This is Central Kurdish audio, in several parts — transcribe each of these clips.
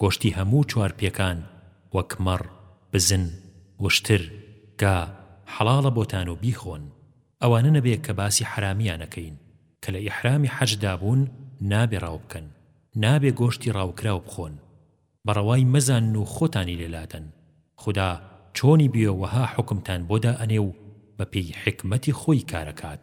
گۆشتی هەموو چوار پێکان وەک مەڕ، بزن، وشتر، گا، حەڵاڵە بۆتان و بیخۆن، ئەوانە نەبێ کە باسی حەرامیان ئەکەین کە لە ئیحرامی حەج دابوون نابێ ڕاو بکەن، نابێ گۆشتی ڕاوکراو بخۆن، بە ڕەوای مەزانن و خۆتانی لێ لادەن، خودا چۆنی بوێ وەها حوکمتان بۆ دائەنێ و بە پێی حیکمەتی خۆی کارەکات.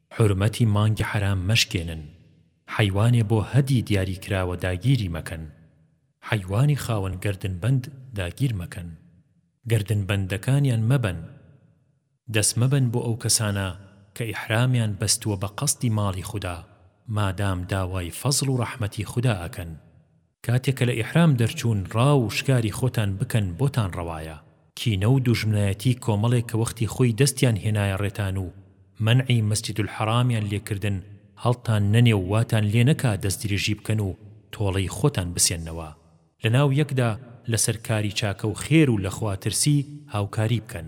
حورمەتی مانگی حەرام مەشکێنن حەیوانێ بۆ هەدی دیاری کراوە داگیری مەکەن حەیوانی خاوەن گەردن بەند داگیر مەکەن گەردن بەندەکانیان مەبەن دەست مەبەن بۆ ئەو کەسانە کە ئیحرامیان بەستووە بە قەسدی ماڵی خودا مادام داوای فەزڵ و ڕەحمەتی خودا ئەکەن. کاتێ کە لە ئیحرام دەرچوون ڕاو و شکاری خۆتان بکەن بۆتان ڕەوایە، کینە و دوژمنایەتی کۆمەڵێ کە وەختی خۆی دەستیان هێنایە ڕێتان و مەنعی مسجد الحرام'یان لێ کردن هەڵتان نەنێ و واتان لێ نەکا دەستدرێژی بکەن و تۆڵەی خۆتان بسێننەوە لە ناو یەکدا لە سەر کاری چاکە و خێر و لە خوا ترسی هاوکاری بکەن.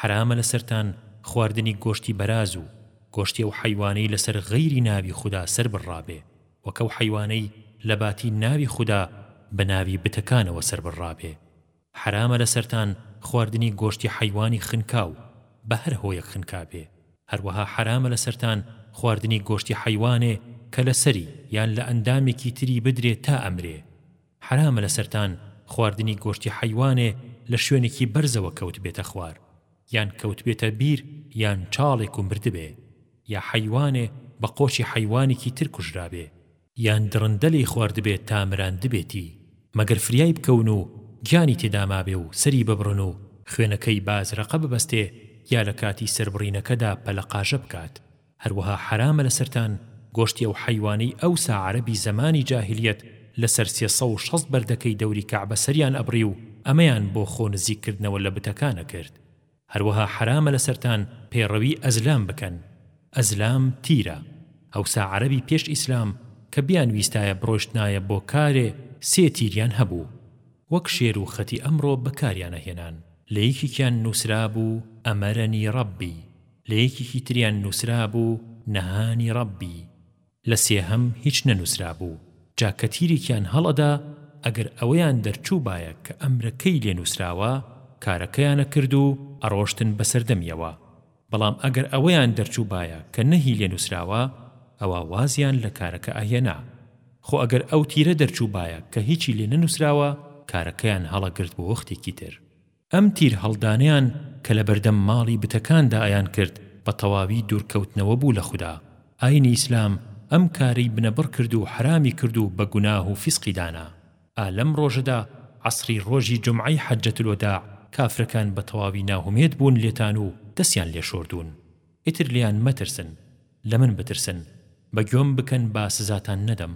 حەرامە لەسەرتان خواردنی گۆشتی بەراز و گۆشتی ئەو حەیوانەی لەسەر غەیری ناوی خودا سەر بڕرابێ وەک ئەو حەیوانەی لەباتی ناوی خودا بەناوی بتەکانەوە سەر بڕرابێ حەرامە لەسەرتان خواردنی گۆشتی حەیوانی خنکاو بەهەر هۆیەک خنکابێ هەروەها حەرامە لەسەرتان خواردنی گۆشتی حەیوانێ کە لەسەری یان لە ئەندامێکی تری بدرێ تا ئەمرێ حەرامە لەسەرتان خواردنی گۆشتی حەیوانێ لە شوێنێکی بەرزەوە کەوتبێتە خوار یان کەوتبێتە بیر یان چاڵێک و مردبێ یا حەیوانێ بە قۆچی حەیوانێکی تر کوژرابێ یان دڕندە لێی خواردبێ تا مراندبێتی مەگەر فریای بکەون و گیانی تێدا مابێ و سەری ببڕن و خوێنەکەی بە ئەزرەقە ببەستێ یا لە کاتی سەربڕینەکەدا پەلەقاژە بکات. هەروەها حەرامە لەسەرتان گۆشتی ئەو حەیوانەی ئەوسا عەرەبی زەمانی جاهیلیەت لەسەر سێ سەد و شەست بەردەکەی دەوری کەعبە سەریان ئەبڕی و ئەمەیان بۆ خۆ نزیک کردنەوە لە بتەکان ئەکرد هەروەها حەرامە لەسەرتان پەیڕەوی ئەزلام بکەن ئەزلام تیرە ئەوسا عەرەبی پێش ئیسلام کە بیانویستایە بڕۆشتنایە بۆ کارێ سێ تیریان هەبوو وەک شێر و خەتی ئەمڕۆ بەکاریان ئەهێنان لە یەکێکیان نوسرابوو ئەمەرەنی ڕەبی لە یەکێکی تریان نووسرابوو نەهانی ڕەبی لە سێهەم هیچ نەنووسرابوو جا کە تیرێکیان هەڵئەدا ئەگەر ئەوەیان دەرچووبایە کە ئەمرەکەی لێ نووسراوە کارەکەیان ئەکرد و ئەڕۆشتن بە سەردەمیەوە بەڵام ئەگەر ئەوەیان دەرچووبایە کە نەهی لێ نووسراوە ئەوا وازیان لە کارەکە ئەهێنا خۆ ئەگەر ئەو تیرە دەرچووبایە کە هیچی لێ نەنووسراوە کارەکەیان هەڵەگرت بۆ وەختێکی تر ئەم تیرهەڵدانەیان کە لە بەردەم ماڵی بتەکاندا یان کرد بە تەواوی دوورکەوتنەوە بوو لە خودا، ئاینی ئیسلام ئەم کارەی بنەبڕ کرد و حەرامی کرد و بە گوناه و فیسقی دانا، ئا لەم ڕۆژەدا عەسری ڕۆژی جومعەی حەجەت الوداع کافرەکان بە تەواوی ناهومێد بوون لێتان و دەسیان لێ شۆردوون ئیتر لێیان مەترسن، لە من بترسن بە گوێم بکەن با سزاتان نەدەم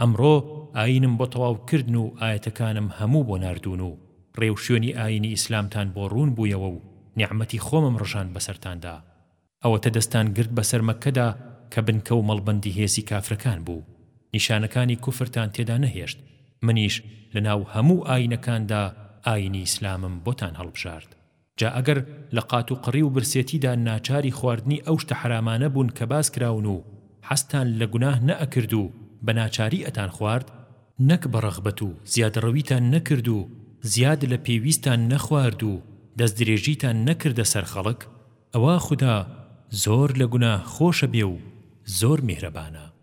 ئەمڕۆ ئایینم بۆ تەواو کردن و ئایەتەکانم هەموو بۆ ناردوون و ڕێوشوێنی ئایینی ئیسلامتان بۆ ڕوون بوویەوە و نیعمەتی خۆمم ڕژاند بەسەرتاندا ئەوەتە دەستان گرت بەسەر مەککەدا کە بنکە و مەڵبەندی هێزی کافرەکان بوو نیشانەکانی کوفرتان تێدا نەهێشت منیش لەناو هەموو ئایینەکاندا ئایینی ئیسلامم بۆتان هەڵبژارد جا ئەگەر لە قات و قڕی و برسێتیدا ناچاری خواردنی ئەو شتە حەرامانە بوون کە باس کراون و حەزتان لە گوناه نەئەکرد و بە ناچاری ئەتان خوارد، نەک بە ڕەغبەت و زیادڕەویتان نەکرد و زیاد لە پێویستتان نەخوارد و دەستدرێژیتان نەکردە سەر خەڵک، ئەوا خودا زۆر لە گوناه خۆشە بێ و زۆر میهرەبانە.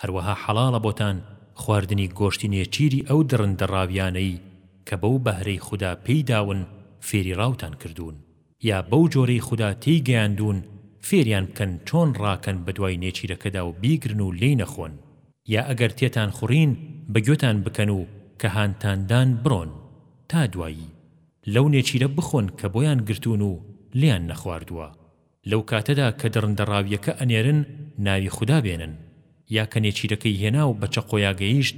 هەروەها حەڵاڵە بۆتان خواردنی گۆشتی نێچیری ئەو دڕندە ڕاویانەی کە بەو بەهرەی خودا پێی داون فێری ڕاوتان کردوون، یا بەو جۆرەی خودا تێی گەیاندوون فێریان بکەن چۆن ڕاکەن بەدوای نێچیرەکەدا و بیگرن و لێی نەخۆن، یا ئەگەر تێتان خوڕین بە گوێتان بکەن و کە هانتاندان بڕۆن، تا دوایی، لەو نێچیرە بخۆن کە بۆیان گرتوون و لێیان نەخواردووە. لەو کاتەدا کە دڕندە ڕاویەکە ئەنێرن ناوی خودا بێنن یا کە نێچیرەکەی هێنا و بە چەقۆیا گەیشت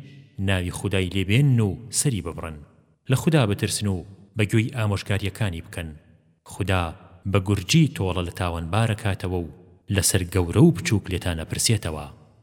ناوی خودای لێ بێنن و سەری ببڕن لە خودا بترسن و بە گوێی ئامۆژگاریەکانی بکەن خودا بە گورجی تۆڵە لە تاوانبارە کاتەوە و لەسەر گەورە و بچوک لێتان ئەپرسێتەوە.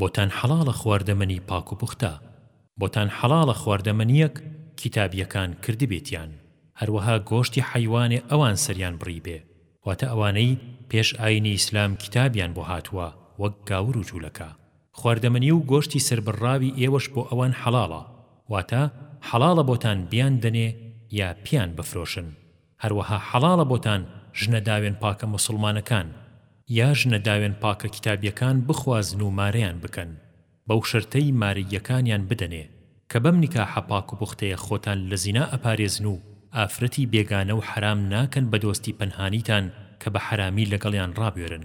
بۆتان حەڵاڵە خواردەمەنی پاک و پوختە. بۆتان حەڵاڵە خواردەمەنییەک کیتابییەکان کردبێتیان. هەروەها گۆشتی حەیوانێ ئەوان سەریان بڕیبێ، واتە ئەوانەی پێش ئایینی ئیسلام کیتابیان بۆ هاتووە وەک گاور و جوولەکە. خواردەمەنی و گۆشتی سەربڕراوی ئێوەش بۆ ئەوان حەڵاڵە، واتە حەڵاڵە بۆتان بیاندەنێ یا پییان بفرۆشن. هەروەها حەڵاڵە بۆتان ژنە داوێن پاکە موسڵمانەکان یا ژنە داوێن پاکە کیتابیەکان بخوازن و مارەیان بکەن بەو شەرتەی مارەییەکانیان بدەنێ کە بەم نیکاحە پاک و پوختەیە خۆتان لە زینا ئەپارێزن و ئافرەتی بێگانە و حەرام ناکەن بە دۆستی پەنهانیتان کە بە حەرامی لەگەڵیان ڕابوێرن.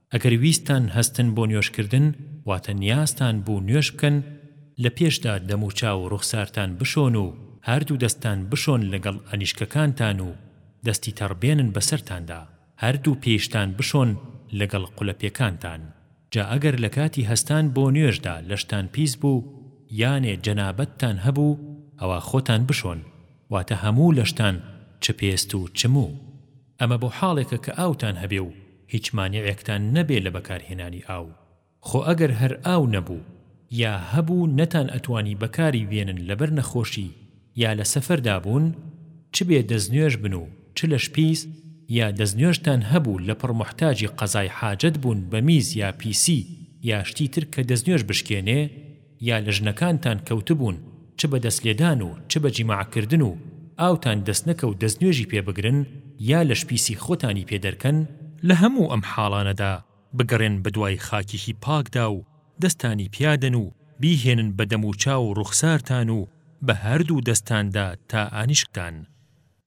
ئەگەر ویستتان هەستن بۆ نوێژکردن واتە نیازتان بوو نوێژ بکەن لە پێشدا دەموچاو و ڕوخسارتان بشۆن و هەردوو دەستتان بشۆن لەگەڵ ئەنیشکەکانتان و دەستی تەڕ بێنن بەسەرتاندا هەردوو پێیشتان بشۆن لەگەڵ قولەپێکانتان جا ئەگەر لەکاتی هەستان بۆ نوێژدا لەشتان پیس بوو یانێ جەنابەتتان هەبوو ئەوا خۆتان بشۆن واتە هەموو لەشتان چ پێست و چ موو ئەمە بۆ حاڵێکە کە ئاوتان هەبێ و هیچ مانیعێکتان نەبێ لە بەکارهێنانی ئاو. خۆ ئەگەر هەر ئاو نەبوو یا هەبوو نەتان ئەتوانی بەکاری بێنن لەبەر نەخۆشی یا لە سەفەردا بوون چ بێ دەستنوێژ بن و چ لەش پیس یا دەستنوێژتان هەبوو لەپڕ موحتاجی قەزای حاجەت بوون بە میز یا پیسی یا شتی تر کە دەستنوێژ بشکێنێ یا لە ژنەکانتان کەوتبوون چ بە دەست لێدان و چ بە جیماع کردن و ئاوتان دەست نەکە و دەست نوێژی پێ بگرن یا لەش پیسی خۆتانی پێ دەرکەن، لە هەموو ئەم حاڵانەدا بگەڕێن بە دوای خاکێکی پاکدا و دەستانی پیادەن و بیهێنن بە دەموچاو و ڕوخسارتان و بە هەردوو دەستاندا تا ئانیشکتان.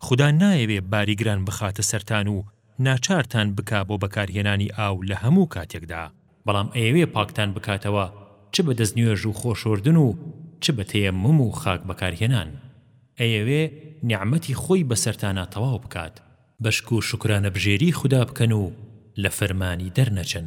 خودا نایەوێ باری گران بخاتە سەرتان و ناچارتان بکا بۆ بەکارهێنانی ئاو لە هەموو کاتێکدا، بەڵام ئەیەوێ پاکتان بکاتەوە چ بە دەستنوێژ و خۆشۆردن و چ بە تەیەموم و خاک بەکارهێنان. ئەیەوێ نیعمەتی خۆی بەسەرتانا تەواو بکات. بەشکو شوکرانەبژێری خودا بکەن و لە فەرمانی دەرنەچن.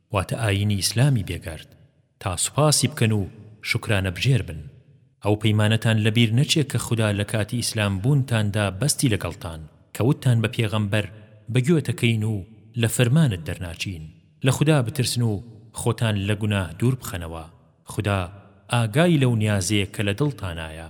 واتە ئایینی ئیسلامی بێگەرد، تا سوپاسی بکەن و شوکرانەبژێر بن. ئەو پەیمانەتان لەبیر نەچێ کە خودا لە کاتی ئیسلام بوونتاندا بەستی لەگەڵتان، کە وتتان بە پێغەمبەر بە گوێتەکەین و لە فەرمانت دەرناچین. لە خودا بترسن و خۆتان لە گوناه دوور بخەنەوە. خودا ئاگای لەو نیازەیە کە لە دڵتانایە.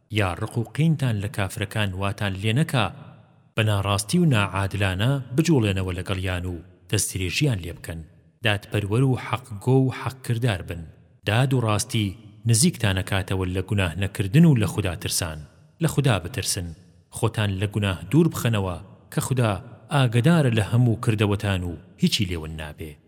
یا ڕق و قینتان لە کافرەکان واتان لێ نەکا بە ناڕاستی و ناعادلانە بجوڵێنەوە لەگەڵیان و دەستدرێژییان لێ بکەن، دادپەروەر و حەقگۆ و حەقکردار بن، داد و ڕاستی نزیکتان ئەکاتەوە لە گوناه نەکردن و لە خودا ترسان، لە خودا بترسن، خۆتان لە گوناه دوور بخەنەوە، کە خودا ئاگەدارە لە هەموو کردەوەتان و هیچی لێ ون نابێ.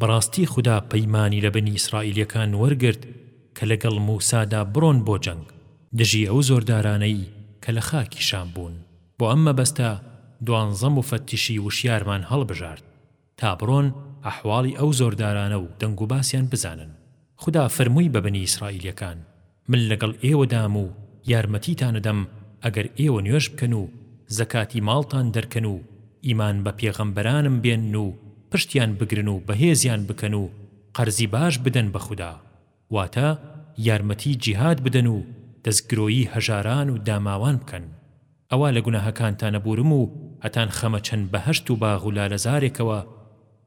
بەڕاستی خودا پەیمانی لە بەنی ئیسرائیلیەکان وەرگرت کە لەگەڵ موسادا بڕۆن بۆ جەنگ دژی ئەو زۆردارانەی کە لە خاکی شام بوون بۆ ئەم مەبەستە دوانزە موفەتیشی وشیارمان هەڵبژارد تا بڕۆن ئەحواڵی ئەو زۆردارانە و دەنگ و باسیان بزانن خودا فەرمووی بە بەنی ئیسرائیلیەکان من لەگەڵ ئێوەدام و یارمەتیتانەدەم ئەگەر ئێوە نوێژ بکەن و زەکاتی ماڵتان دەرکەن و ئیمان بە پێغەمبەرانم بێنن و پشتیان بگرن و بەهێزیان بکەن و قەرزی باش بدەن بە خودا واتە یارمەتی جیهاد بدەن و دەستگرۆیی هەژاران و داماوان بکەن ئەوا لە گوناهەکانتان ئەبورم و ئەتان خەمە چەند بەهەشت و باغ و لالەزارێکەوە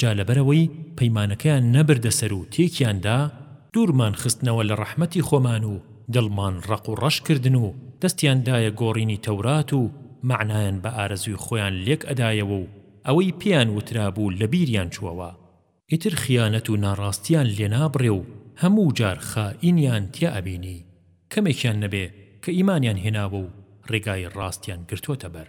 جا لەبەرئەوەی پەیمانەکەیان نەبردە سەر و تێکیان دا، دوورمان خستنەوە لە ڕەحمەتی خۆمان و دڵمان ڕەق و ڕەش کردن و دەستیان دایە گۆڕینی تەورات و مەعنایان بە ئارەزووی خۆیان لێک ئەدایەوە و ئەوەی پێیان وترابوو لە بیریان چووەوە. ئیتر خیانەت و ناڕاستییان لێ نابڕێ و هەموو جار خائینیان تیا ئەبینی، کەمێکیان نەبێ کە ئیمانیان هێناوە و ڕێگای ڕاستیان گرتۆتە بەر.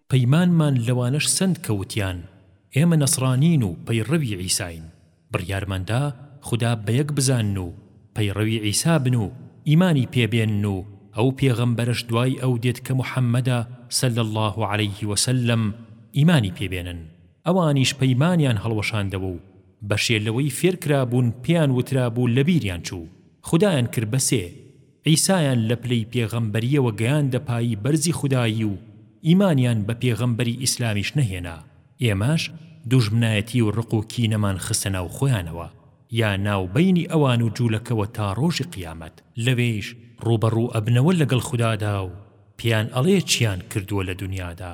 پەیمانمان لەوانەش سەند کە وتیان ئێمە نەسڕانین و پەیڕەوی عیساین، بڕیارمان دا خودا بە یەک بزانن و پەیڕەوی عیسا بن و ئیمانی پێ بێنن و ئەو پێغەمبەرەش دوای ئەو دێت کە محەمەدە صلی اللە علیه وسلم ئیمانی پێ بێنن، ئەوانیش پەیمانیان هەڵوەشاندەوە و بەشێ لەوەی فێرکرابوون پێیان وترابوو لەبیریان چوو، خودایان کرد بە سێ. عیسایان لە پلەی پێغەمبەرییەوە گەیاندە پایی بەرزی خودایی و ئیمانیان بە پێغەمبەری ئیسلامیش نەهێنا، ئێمەش دوژمنایەتی و ڕق و کینەمان خستە ناو خۆیانەوە، یا ناو بەینی ئەوان و جولەکەوە تا ڕۆژی قیامەت. لەوێیش ڕووبەڕوو ئەبنەوە لەگەڵ خودادا و پێیان ئەڵێ چیان کردووە لە دونیادا.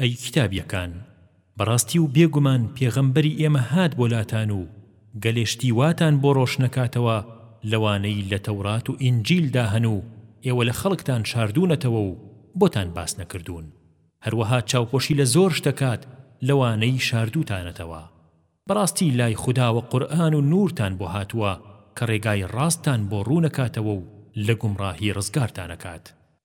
ئەی کتابیەکان، بەڕاستی و بێ گومان پێغەمبەری ئێمە هات بۆ لاتان و گەلێ شتی واتان بۆ ڕۆشنەکاتەوە لەوانەی لە تەورات و ئینجیل دا هەن و ئێوە لە خەڵکتان شاردوونەتەوە و بۆتان باس نەکردوون هەروەها چاوپۆشی لە زۆر شت دەکات لەوانەی شاردووتانەتەوە بەڕاستی لای خوداوە قورئان و نوورتان بۆ هاتووە کە ڕێگای ڕاستتان بۆ ڕوونەکاتەوە و لە گومڕاهی ڕزگارتان ئەکات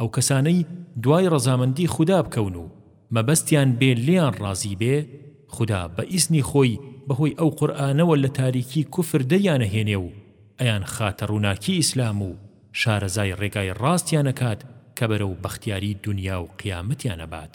ئەو کەسانەی دوای ڕەزامەندی خودا بکەون و مەبەستیان بێ لێیان ڕازی بێ، خودا بە ئیزنی خۆی بەهۆی ئەو قورئانەوە لە تاریکی کوفر دەریانەهێنێ و ئەیانخاتە ڕووناکی ئیسلام و شارەزای ڕێگای ڕاستیان ئەکات کە بەرەو بەختیاری دونیا و قیامەتیان ئەبات.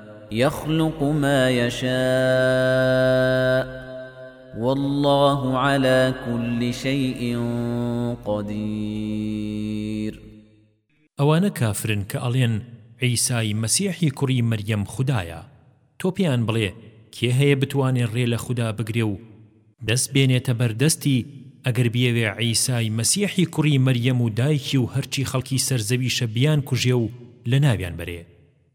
يخلق ما يشاء والله على كل شيء قدير ئەوانە کافرن کە ئەڵێن عیسای مەسیحی کوڕی مەریەم خودایە تۆ پێیان بڵێ کێ هەیە بتوانێ ڕێ لە خودا بگرێ و دەست بێنێتە بەر دەستی ئەگەر بیەوێ عیسای مەسیحی کوڕی مەریەم و دایکی و هەرچی خەڵکی سەر زەویشە بیانکوژێ و لەناویان بەرێ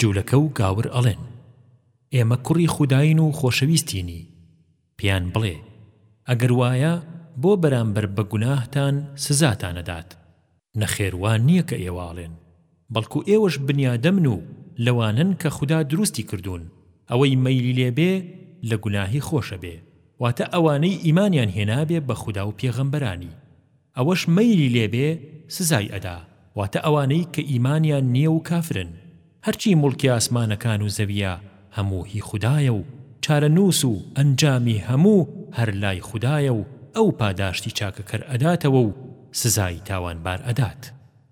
جولەکە و گاور ئەڵێن، ئێمە کوڕی خوداین و خۆشەویستینی، پێیان بڵێ، ئەگەر وایە بۆ بەرامبەر بە گوناهتان سزاتانەدات، نەخێر وا نییە کە ئێوە ئەڵێن، بەڵکو ئێوەش بنیادەمن و لەوانەن کە خودا دروستی کردوون، ئەوەی مەیلی لێ بێ لە گوناهی خۆش ئەبێ، واتە ئەوانەی ئیمانیان هێنابێ بە خودا و پێغەمبەرانی. ئەوەش مەیلی لێ بێ سزای ئەدا واتە ئەوانەی کە ئیمانیان نیە و کافرن هەرچی موڵکی ئاسمانەکان و زەویە هەموو هی خودایە و چارەنووس و ئەنجامی هەموو هەر لای خودایە و ئەو پاداشتی چاکەکەر ئەداتەوە و سزای تاوانبار ئەدات.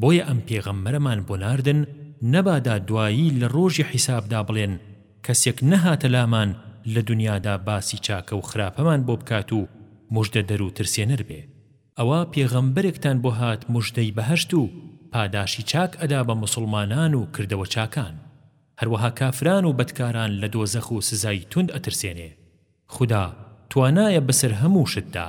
بۆیە ئەم پێغەمبەرەمان بۆ ناردن نەبادا دوایی لە ڕۆژی حیسابدا بڵێن کەسێک نەهاتە لامان لە دونیادا باسی چاکە و خراپەمان بۆ بکات و موژدەدەر و ترسێنەر بێ ئەوا پێغەمبەرێکتان بۆ هات موژدەی بەهەشت و پاداشی چاک ئەدا بە موسڵمانان و کردەوە چاکان هەروەها کافران و بەدکاران لە دۆزەخ و سزای توند ئەترسێنێ خودا توانایە بەسەر هەموو شتدا.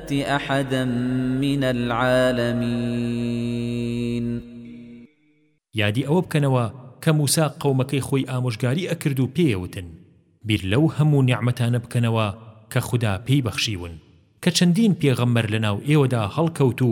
احدا من العالمین. یادی ئەوە بکەنەوە کە موسا قەومەکەی خۆی ئامۆژگاری ئەکرد و پێێ وتن، بیر لەو هەموو نیعمەتانە بکەنەوە کە خودا پێی بەخشیون کە چەندین پێغەمبەر لەناو ئێوەدا هەڵکەوت و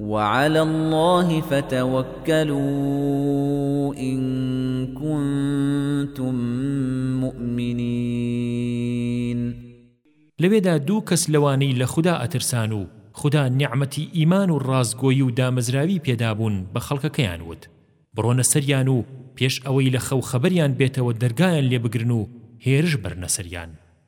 وعلی اللە فتوکلوا ان کنتم مؤمنین لەوێدا دوو کەس لەوانەی لە خودا ئەترسان و خودا نیعمەتی ئیمان و ڕاستگۆیی و دامەزراوی پێدابوون بە خەڵکەکەیان وت بڕۆنە سەریان و پێش ئەوەی لە خەو خەبەریان بێتەوە دەرگایان لێ بگرن و هێرش بەرنە سەریان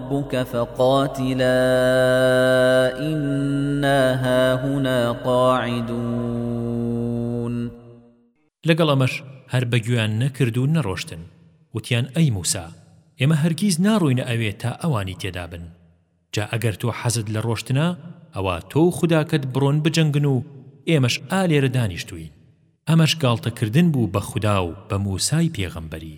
ربك فقاتلا إنا هاهنا قاعدون لەگەڵ ئەمەش هەر بە گوێیان نەکرد و نەڕۆشتن وتیان ئەی موسا ئێمە هەرگیز ناڕۆینە ئەوێ تا ئەوانی تێدا بن جا ئەگەر تۆ حەزت لە ڕۆشتنە ئەوا تۆ و خوداکەت بڕۆن بجەنگن و ئێمەش ئا لێرە دانیشتووین ئەمەش گاڵتەکردن بوو بە خودا و بە موسای پێغەمبەری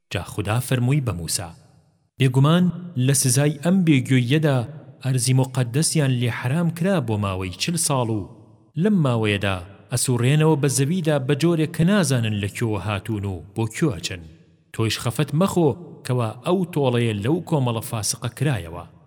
جا خودا فەرمووی بە موسا، بێگومان لە سزای ئەم بێ گوێییەدا ئەرزی موقەدەسیان لێ حەرام کرا بۆ ماوەی چل ساڵ و لەم ماوەیەدا ئەسوڕێنەوە بە زەویدا بە جۆرێک کە نازانن لە کوێوە هاتوون و بۆ کوێ ئەچن تۆیش خەفەت مەخۆ کەوا ئەو تۆڵەیە لەو کۆمەڵە فاسقە کرایەوە.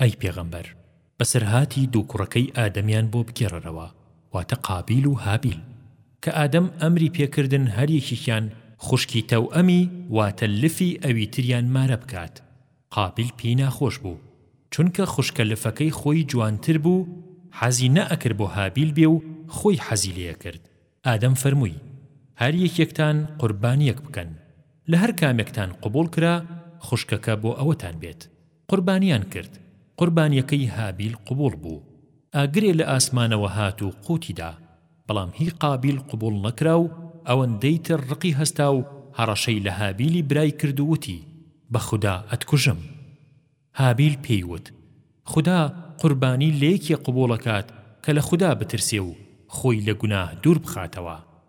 ئەی پێغەمبەر بەسەرهاتی دوو کوڕەکەی ئادەمیان بۆ بگێڕەرەوە واتە قابیل و هابیل کە ئادەم ئەمری پێکردن هەر یەکێکیان خوشکی تەوئەمی واتە لفی ئەوی تریان مارە بکات قابیل پێی ناخۆش بوو چونکە خوشکە لفەکەی خۆی جوانتر بوو حەزی نەئەکرد بۆ هابیل بێ و خۆی حەزی لێئەکرد ئادەم فەرمووی هەر یەکێکتان قوربانیەک بکەن لەهەر کامێکتان قبوڵ کرا خوشکەکە بۆ ئەوتان بێت قوربانیان کرد، قوربانیەکەی هابیل قبوڵ بوو، ئاگرێ لە ئاسمانەوە هات و قوتی دا، بەڵام هی قابیل قبوڵ نەکرا و ئەوەندەی تر ڕقی هەستا و هەڕەشەی لە هابیلی برای کرد و وتی، بە خودا ئەتکوژم. هابیل پێی وت، خودا قوربانی لە یەکێ قبوڵ ئەکات کە لە خودا بترسێ و خۆی لە گوناه دوور بخاتەوە.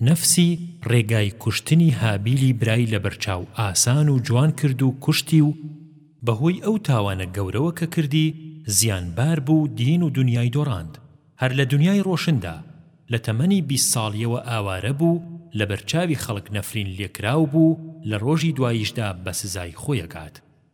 نەفسی ڕێگای کوشتنی هابیلی برای لەبەرچاو ئاسان و جوان کرد و کوشتی و بەهۆی ئەو تاوانە گەورەوە کە کردی زیانبار بوو و دین و دونیای دۆڕاند هەر لە دونیای ڕۆشندا لە تەمەنی بیست ساڵیەوە ئاوارە بوو لەبەرچاوی خەڵک نەفرین لێکراو بوو لە ڕۆژی دواییشدا بەسزای خۆیەگات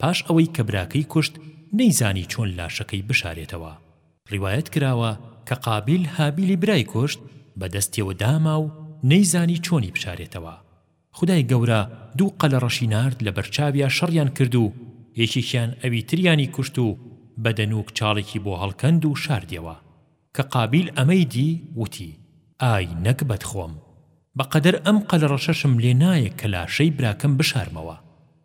پاش ئەوەی کە براکەی کوشت نەیزانی چۆن لاشەکەی بشارێتەوە ڕیوایەت کراوە کە قابیل هابیلی برای کوشت بە دەستیەوە داما و نەیزانی چۆنی بشارێتەوە خودای گەورە دوو قەلەڕەشی نارد لەبەر چاویا شەڕیان کرد و یەکێکیان ئەوی تریانی کوشت و بە دەنووک چاڵێکی بۆ هەڵکەند و شاردیەوە کە قابیل ئەمەی دی وتی ئای نەگبەت خۆم بە قەدەر ئەم قەلەڕەشەشم لێ نایە کە لاشەی براکەم بشارمەوە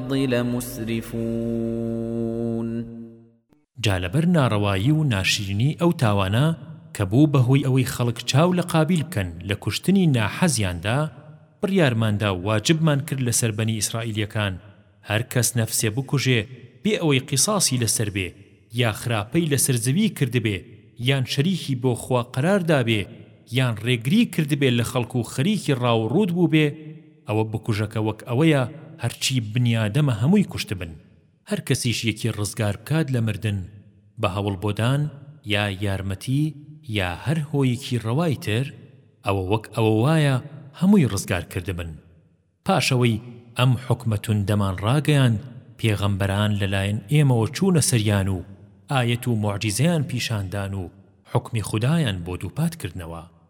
الارض لمسرفون جا لەبەر ناڕەوایی و ناشرینی ئەو تاوانە کە بوو بە هۆی ئەوەی خەڵک چاو لە قابیل بکەن لە کوشتنی ناحەزیاندا بڕیارماندا و واجبمان کرد لەسەر بەنی ئیسرائیلیەکان هەر کەس نەفسێ بکوژێ بێ ئەوەی قیساسی لەسەر بێ یا خراپەی لەسەر زەوی کردبێ یان شەریکی بۆ خوا قەرار دابێ یان ڕێگری کردبێ لە خەڵک و خەریکی ڕاوڕووت بووبێ ئەوە بکوژە کە وەک ئەوەیە هەرچی بنیادەمە هەمووی کوشتبن هەر کەسیش یەکی ڕزگار بکات لە مردن بە هەوڵ بۆ دان یا یارمەتی یا هەر هۆیکی ڕەوای تر ئەوە وەک ئەوە وایە هەمووی ڕزگار کردبن پاش ئەوەی ئەم حوکمە توندەمان ڕاگەیاند پێغەمبەران لە لایەن ئێمەوە چوونە سەریان و ئایەت و موعجیزەیان پیشان دان و حوکمی خودایان بۆ دووپات کردنەوە.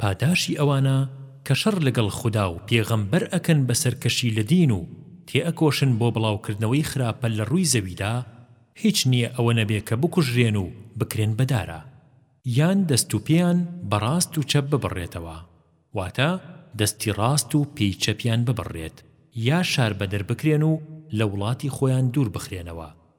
پاداشی ئەوانە کە شەڕ لەگەڵ خودا و پێغەمبەر ئەکەن بە سەرکەشی لە دین و تێئەکۆشن بۆ بڵاوکردنەوەی خراپە لە ڕووی زەویدا هیچ نییە ئەوە نەبێ کە بکوژرێن و بکرێن بە دارا یان دەست و پێیان بە ڕاست و چەپ ببڕێتەوە واتە دەستی ڕاست و پێی چەپیان ببڕرێت یا شاربەدەر بکرێن و لە وڵاتی خۆیان دوور بخرێنەوە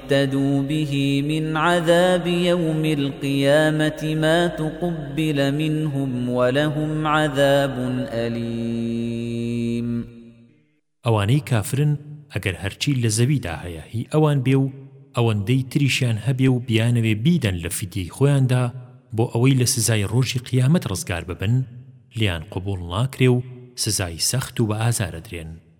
افتدوا به من عذاب یوم القیامة ما تقبل منهم ولهم عذاب الیم ئەوانەی کافرن ئەگەر هەرچی لە زەویدا هەیە هی ئەوان بێ و ئەوەندەی تریشیان هەبێ و بیانەوێ بیدەن لە فیدیەی خۆیاندا بۆ ئەوەی لە سزای ڕۆژی قیامەت ڕزگار ببن لێیان قبوڵ ناکرێ و سزای سەخت و بە ئازار ئەدرێن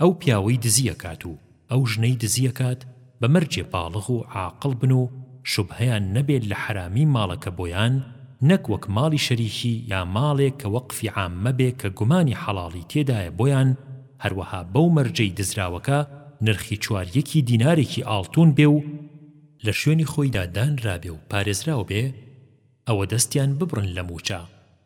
ئەو پیاوەی دزی ئەکات و ئەو ژنەی دزی ئەکات بە مەرجێ باڵغ و عاقڵ بن و شوبهەیان نەبێت لە حەرامی ماڵەکە بۆیان نەک وەک ماڵی شەریکی یا ماڵێک کە وەقفی عاممە بێ کە گومانی حەڵاڵی تێدایە بۆیان هەروەها بەو مەرجەی دزراوەکە نرخی چوار یەکی دینارێکی ئاڵتوون بێ و لە شوێنی خۆیدا دانرابێ و پارێزراو بێ ئەوە دەستیان ببڕن لە مووچە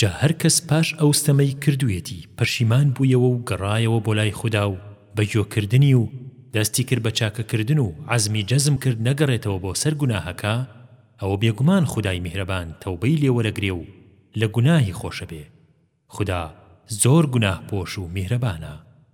جا هەر کەس پاش ئەو ستەمەی کردویەتی پەشیمان بویەوە و گەڕایەوە بۆ لای خودا و بە گۆ کردنی و دەستی کرد بە چاکە کردن و عەزمی جەزم کرد نەگەڕێتەوە بۆ سەر گوناهەکە ئەوە بێگومان خودای میهرەبان تەوبەی لێ وەرەگرێ و لە گوناهی خۆشەبێ خودا زۆر گوناهپۆش و میهرەبانە.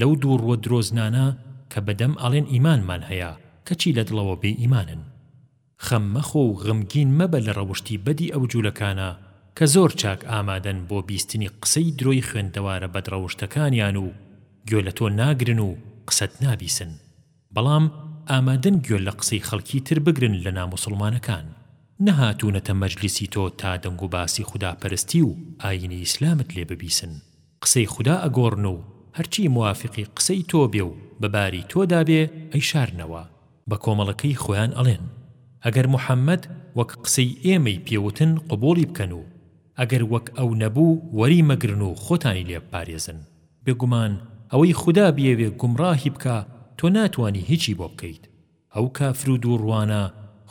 لەو دووڕووە درۆزنانە کە بەدەم ئەڵێن ئیمانمان هەیە کەچی لە دڵەوە بێ ئیمانن. خەم مەخۆ و غمگین مەبە لە ڕەوشتی بەدی ئەو جوولەکانە کە زۆر چاک ئامادەن بۆ بیستنی قسەی درۆی خوێندەوارە بەدڕەوشتەکانیان و گوێ لە تۆ ناگرن و قسەت نابیسن بەڵام ئامادەن گوێ لە قسەی خەڵکی تر بگرن لە ناموسڵمانەکان. نەهاتوونەتە مەجلیسی تۆ تا دەنگ و باسی خودا پەرستی و ئاینی ئیسلامت لێ ببیسن قسەی خودا ئەگۆڕن و هەرچی موافقی قسەی تۆ بێ و بە باری تۆدا بێ ئەیشارنەوە. بە کۆمەڵەکەی خۆیان ئەڵێن، ئەگەر محەممەد وەک قسەی ئێمەی پێ وتن قبووڵی بکەن و ئەگەر وەک ئەو نەبوو وەری مەگرن و خۆتانی لێ بپارێزن. بێگومان ئەوەی خودا بیەوێ گومڕاهی بکا تۆ ناتوانی هیچی بۆ بکەیت. ئەو کافر و دووڕوانە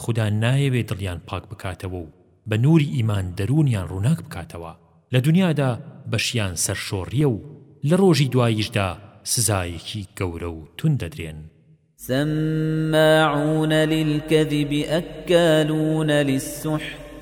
خودا نایەوێ دڵیان پاک بکاتەوە و بە نووری ئیمان دەروونیان ڕووناک بکاتەوە، لە دنیادا بەشیان سەرشۆڕییە و لە ڕۆژی دواییشدا سزایەکی گەورە و توند دەدرێن. سماعون للکذب اکالون للسحت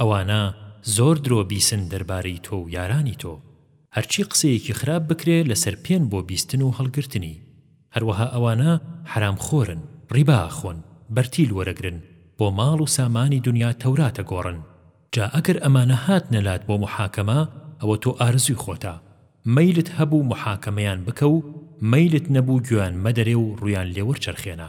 ئەوانە زۆر درۆ بیسن دەربارەی تۆ و یارانی تۆ هەرچی قسەیەکی خراپ بکرێ لەسەر پێن بۆ بیستن و هەڵگرتنی هەروەها ئەوانە حەرام خۆرن ڕیبا ئەخۆن بەرتیل وەرەگرن بۆ ماڵ و سامانی دونیا تەورات ئەگۆڕن جا ئەگەر ئەمانە هاتنە لات بۆ موحاکەمە ئەوە تۆ ئارزوی خۆتە مەیلت هەبوو موحاکەمەیان بکە و مەیلت نەبوو گوێان مەدەرێ و ڕویان لێ وەرچەرخێنە.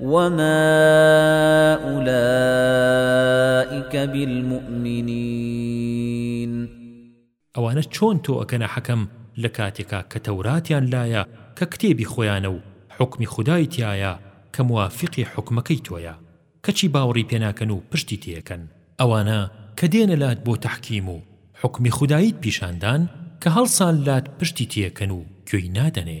وما اولئک بالمؤمنین ئەوانە چۆن تۆ ئەکەنە حەکەم لە کاتێکا کە تەوراتیان لایە کە کتێبی خۆیانە و حوکمی خودای تیایە کە موافقی حوکمەکەی تۆیە کەچی باوڕی پێ ناکەن و پشتی تێکەن ئەوانە کە دێنە لات بۆ تەحکیم و حوکمی خوداییت پیشان دان کە هەڵسان لات پشتی تێکەن و گوێی نادەنێ.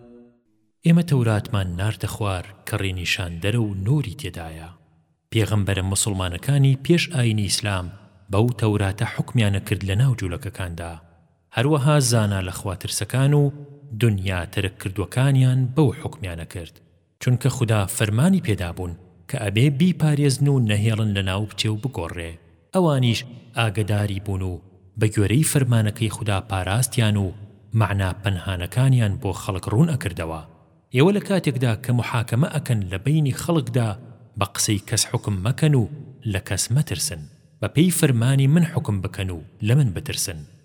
ئێمە تەوراتمان ناردە خوار کە ڕێنیشاندەرە و نوری تێدایە. پێغەمبەرە موسڵمانەکانی پێش ئایینی ئیسلام بەو تەوراتە حوکمیانە کرد لەناو جولەکەکاندا. هەروەها زانا لە خواترسەکان و دونیا تەرک کردوەکانیان بەو حوکمیانە کرد. چونکە خودا فەرمانی پێدابوون کە ئەبێ بیپارێزن و نەهێڵن لەناو بچێ و بگۆڕێ، ئەوانیش ئاگەداری بوون و بەگوێرەی فەرمانەکەی خودا پاراستیان و مەعنا پەنهانەکانیان بۆ خەڵک ڕوون ئەکردەوە، ئێوە لە کاتێکدا کە موحاکەمە ئەکەن لە بەینی خەڵکدا بە قسەی کەس حوکم مەکەن و لە کەس مەترسن، بەپێی فەرمانی من حوکم بکەن و لەمن بترسن.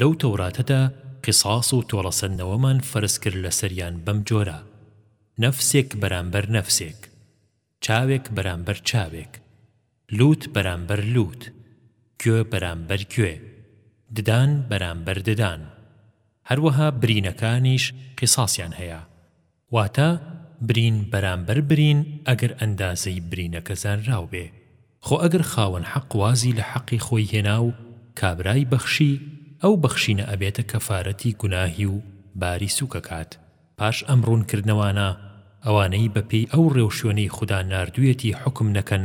لەو تەوراتەدا قیساس و تۆڵەسەندنەوەمان فەرز کرد لەسەریان بەم جۆرە، نەفسێک بەرامبەر نەفسێک، چاوێک بەرامبەر چاوێک، لووت بەرامبەر لووت، گوێ بەرامبەر گوێ، ددان بەرامبەر ددان. هەروەها برینەکانیش قیساسیان هەیە. واتە، برین بەرامبەر برین ئەگەر ئەندازەی برینەکە زانراو بێ. خۆ ئەگەر خاوەن حەق وازی لە حەقی خۆی هێنا و کابرای بەخشی، ئەو بەخشینە ئەبێتە کەفارەتی گوناهی و باری سوک ئەکات. پاش ئەم ڕوونکردنەوانە، ئەوانەی بەپێی ئەو ڕێوشوێنەی خودا ناردویەتی حوکم نەکەن،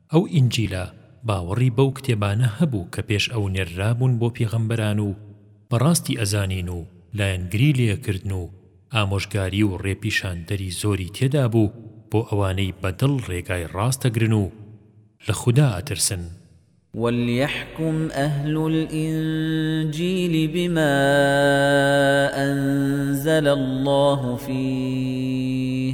ئەو ئینجیلە باوەڕی بەو کتێبانە هەبوو کە پێش ئەو نێررابوون بۆ پێغەمبەران و بەڕاستی ئەزانین و لایەنگری لێکردن و ئامۆژگاری و ڕێپیشاندەری زۆری تێدابوو بۆ ئەوانەی بە دڵ ڕێگای ڕاست ئەگرن و لە خودا ئەترسن. وليحكم أهل الإنجيل بما أنزل الله فيه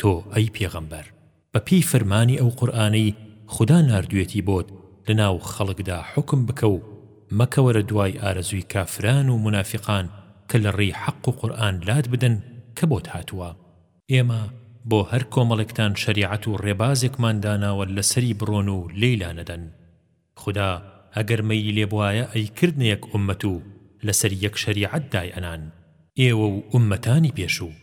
تۆ ئەی پێغەمبەر بە پێی فەرمانی ئەو قورئانەی خودا ناردوێتی بۆت لە ناو خەڵکدا حوکم بکە و مەکەوەرە دوای ئارەزووی کافران و مونافیقان کە لە ڕێی حەق و قورئان لات بدەن کە بۆت هاتووە. ئێمە بۆ هەر کۆمەڵێکتان شەریعەت و ڕێبازێکمان داناوە لەسەری بڕۆن و لێی لانەدەن. خودا ئەگەر مەیلی لێ بوایە ئەیکردنە یەک ئوممەت و لەسەر یەک شەریعەت دایئەنان، ئێوە و ئوممەتانی پێشوو.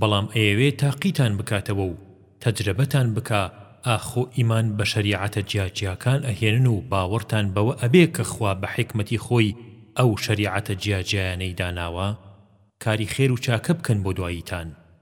بەڵام ئەیەوێ تاقیتان بکاتەوە و تەجرەبەتان بکا ئاخۆ ئیمان بە شەریعەتە جیا جیاکان ئەهێنن و باوەڕتان بەوە ئەبێ کە خوا بە حیکمەتی خۆی ئەو شەریعەتە جیا جیایانەی داناوە؟ کاری خێر و چاکە بکەن بۆ دواییتان.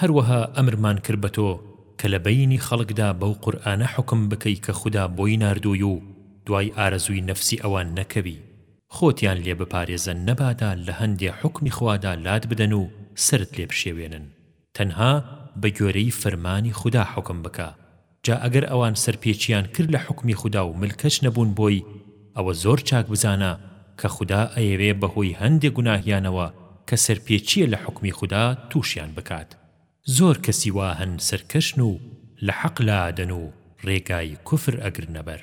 هەروەها ئەمرمان کرد بە تۆ کە لە بەینی خەڵکدا بەو قورئانە حوکم بکەی کە خودا بۆی ناردووی و دوای ئارەزووی نەفسی ئەوان نەکەوی خۆتیان لێ بپارێزە نەبادا لە هەندێ حوکمی خوادا لات بدەن و سەرت لێ بشێوێنن تەنها بە گوێرەی فەرمانی خودا حوکم بکە جا ئەگەر ئەوان سەرپێچیان کرد لە حوکمی خودا و ملکەچ نەبوون بۆی ئەوە زۆر چاک بزانە کە خودا ئەیەوێ بەهۆی هەندێ گوناهیانەوە کە سەرپێچییە لە حوکمی خودا تووشیان بکات زۆر کەسی وا هەن سەرکەشن و لە حەق لادەن و رێگای کوفر ئەگرنە بەر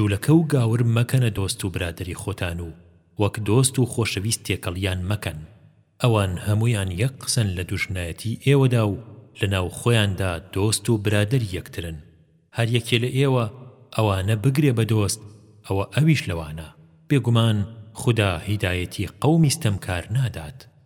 جولەکە و گاور مەکەنە دۆست و برادەری خۆتان و وەک دۆست و خۆشەویست تێکەڵیان مەکەن، ئەوان هەموویان یەک قسەن لە دوژمنایەتی ئێوەدا و لە ناو خۆیاندا دۆست و برادەری یەکترن، هەر یەکێ لە ئێوە ئەوانە بگرێ بە دۆست ئەوە ئەویش لەوانە، بێگومان خودا هیدایەتی قەومی ستەمکار نادات.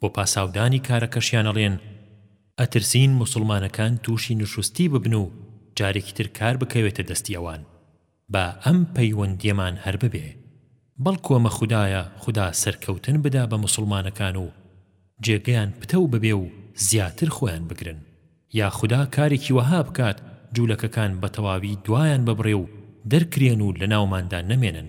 بۆ پاساودانی کارەکەشیان ئەڵێن ئەترسین موسڵمانەکان تووشی نشوستی ببن و جارێکی تر کار بکەوێتە دەستی ئەوان با ئەم پەیوەندیەمان هەر ببێ بەڵکو ئەمە خودایە خودا سەرکەوتن بدا بە موسڵمانەکان و جێگەیان پتەو ببێ و زیاتر خۆیان بگرن یا خودا کارێکی وەها بکات جولەکەکان بەتەواوی دوایان ببڕێ و دەرکرێن و لەناوماندا نەمێنن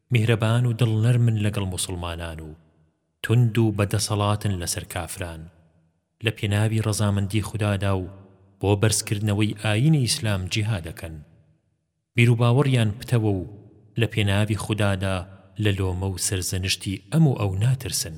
میهرەبان و دڵ نەرمن لەگەڵ موسڵمانان و توند و بە دەسەڵاتن لەسەر کافران لە پێناوی ڕەزامەندی خودادا و بۆ بەرزکردنەوەی ئایینی ئیسلام جیهادەکەن بیروباوەڕیان پتەوە و لە پێناوی خودادا لە لۆمە و سەرزەنشتی ئەم و ئەو ناترسن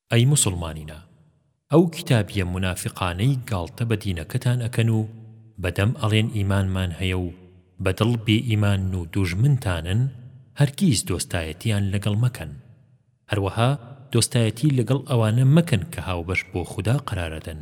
ئەی موسڵمانینە ئەو کیتابیە مونافیقانەی گاڵتە بە دینەکەتان ئەکەن و بە دەم ئەڵێن ئیمانمان هەیە و بە دڵ بێ ئیمان و دوژمنتانن هەرگیز دۆستایەتیان لەگەڵ مەکەن هەروەها دۆستایەتی لەگەڵ ئەوانە مەکەن کە هاوبەش بۆ خودا قەرارەدەن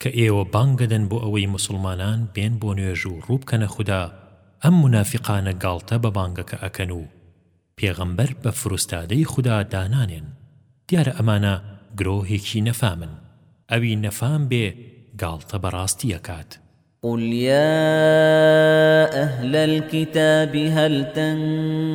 کە ئێوە بانگ دەدەن بۆ ئەوەی موسڵمانان بێن بۆ نوێژ و ڕوو بکەنە خودا ئەم مونافیقانە گاڵتە بە بانگەکە ئەکەن و پێغەمبەر بە فروستادەی خودا دانانێن دیارە ئەمانە گرۆهێکی نەفامن ئەوی نەفام بێ گاڵتە بە ڕاستی ئەکات. قل يا أهل الكتاب هل تنظرون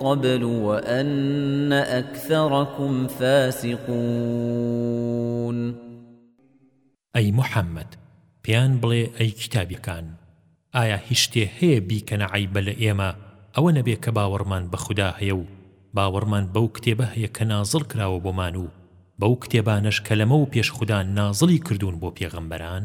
قبل وأن أكثركم فاسقون ئەی محەممەد پێیان بڵێ ئەی کتابیەکان ئایا هیچ شتێ هەیە بیکەنە عەیبە لە ئێمە ئەوە نەبێ کە باوەڕمان بە خودا هەیە و باوەڕمان بەو کتێبە هەیە کە نازڵ کراوە بۆمان و بەو کتێبانەش کە لەمەو پێش خودا نازڵی کردوون بۆ پێغەمبەران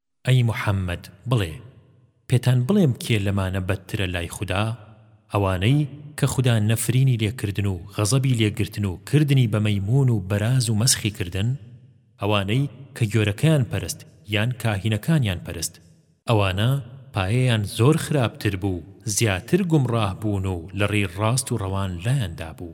ئەی محەممەد، بڵێ، پێتان بڵێم کێ لەمانە بەدترە لای خودا؟ ئەوانەی کە خودا نەفرینی لێ کردن و غەزەبی لێ گرتن و کردنی بە مەیموون و بەراز و مەسخی کردن؟ ئەوانەی کە گۆرەکەیان پەرست یان کاهینەکانیان پەرست؟ ئەوانە پایەیان زۆر خراپتر بوو، زیاتر گومڕاه بوون و لە ڕێی ڕاست و ڕەوان لایان دابوو.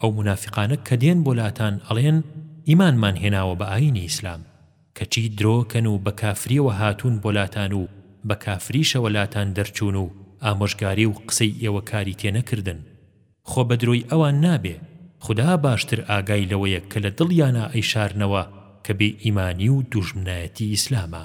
ئەو مونافیقانە کە دێن بۆ لاتان ئەڵێن ئیمانمان هێناوە بە ئاینی ئیسلام کەچی درۆکەن و بە کافریەوە هاتوون بۆ لاتان و بە کافریشەوە لاتان دەرچوون و ئامۆژگاری و قسەی ئێوە کاری تێ نەکردن خۆ بە درۆی ئەوان نابێ خودا باشتر ئاگای لەوەیە کە لە دڵیانا ئەیشارنەوە کە بێ ئیمانی و دوژمنایەتی ئیسلامە.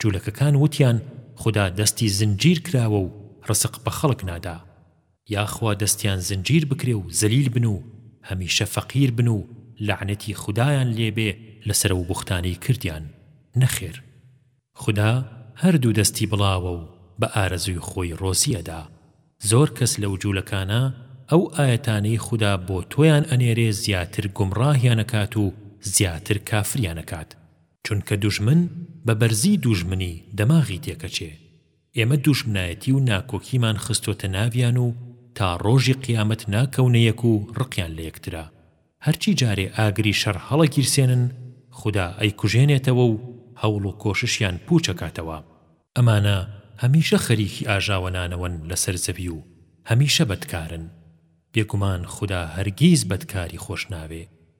جولەکەکان وتیان خودا دەستی زنجیر کراوە و ڕزق بە خەڵک نادا یاخوا دەستیان زنجیر بکرێ و زەلیل بن و هەمیشە فەقیر بن و لەعنەتی خودایان لێ بێ لەسەر ئەو بوختانەی کردیان نەخێر خودا هەر دوو دەستی بڵاوە و بە ئارەزووی خۆی ڕۆزی ئەدا زۆر کەس لەو جولەکانە ئەو ئایەتانەی خودا بۆ تۆیان ئەنێرێ زیاتر گومڕاهیان ئەکات و زیاتر کافریان ئەکات چونکە دوژمن بە بەرزی دووژمنی دەماغی تێکەچێ ئێمە دووژمنایەتی و ناکۆکیمان خستۆتە ناویان و تا ڕۆژی قیامەت ناکەونە یەک و ڕقیان لە یەکترە هەرچی جارێ ئاگری شەڕ هەڵەگیرسێنن خودا ئەیکوژێنێتەوە و هەوڵ و کۆششیان پووچەکاتەوە ئەمانە هەمیشە خەریکی ئاژاوەنانەوەن لەسەر زەوی و هەمیشە بەدکارن بێگومان خودا هەرگیز بەدکاری خۆشناوێ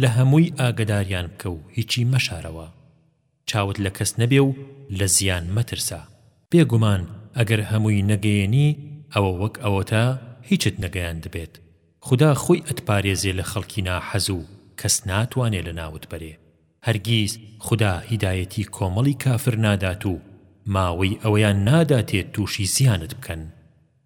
لە هەمووی ئاگەداریان بکە و هیچی مەشارەوە چاوت لە کەس نەبێ و لە زیان مەترسە بێگومان ئەگەر هەمووی نەگەیەنی ئەوە وەک ئەوەتە هیچت نەگەیاندبێت خودا خۆی ئەتپارێزێ لە خەڵکی ناحەز و کەس ناتوانێ لە ناوت بەرێ هەرگیز خودا هیدایەتی کۆمەڵی کافر نادات و ماوەی ئەوەیان ناداتێ تووشی زیانت بکەن.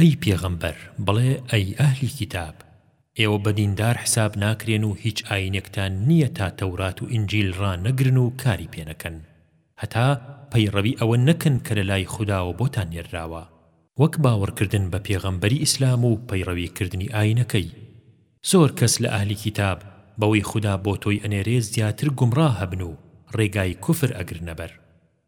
ئەی پێغەمبەر بڵێ ئەی ئەهلی کیتاب ئێوە بە دیندار حساب ناکرێن و هیچ ئاینێکتان نییە تا تەورات و ئینجیل ڕانەگرن و کاری پێ نەکەن هەتا پەیڕەوی ئەوە نەکەن کە لەلای خوداوە بۆتان نێرراوە وەک باوەڕکردن بە پێغەمبەری ئیسلام و پەیڕەوی کردنی ئاینەکەی زۆر کەس لە ئەهلی کیتاب بەوەی خودا بۆ تۆی ئەنێرێ زیاتر گومڕاهەبن و ڕێگای کوفر ئەگرنە بەر.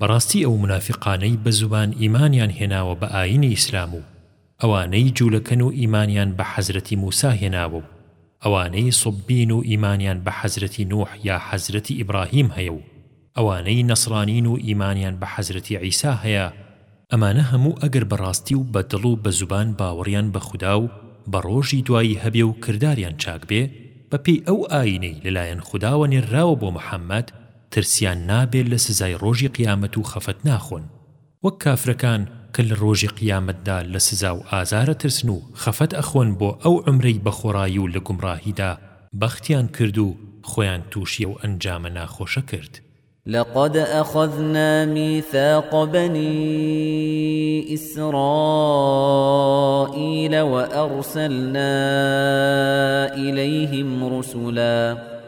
بەڕاستی ئەو مونافیقانەی بە زوبان ئیمانیان هێناوە بە ئاینی ئیسلام و ئەوانەی جولەکەن و ئیمانیان بە حەزرەتی موسا هێناوە و ئەوانەی صبین و ئیمانیان بە حەزرەتی نوح یا حەزرەتی ئیبڕاهیم هەیە و ئەوانەی نەسڕانین و ئیمانیان بە حەزرەتی عیسا هەیە ئەمانە هەموو ئەگەر بەڕاستی و بە دڵ و بە زوبان باوەڕیان بە خودا و بە ڕۆژی دوایی هەبێ و کرداریان چاک بێ بە پێی ئەو ئاینەی لە لایەن خوداوە نێرراوە بۆ محمد ترسیان نابێت لە سزای ڕۆژی قیامەت و خەفەت ناخۆن وەک کافرەکان کە لە ڕۆژی قیامەتدا لە سزا و ئازار ئەترسن و خەفەت ئەخۆن بۆ ئەو عومرەی بە خۆڕایی و لە گومڕاهیدا بەختیان کرد و خۆیان تووشی ئەو ئەنجامە ناخۆشە کرد. لقد اخذنا میثاق بنی اسرائیل وارسلنا الیهم رسلا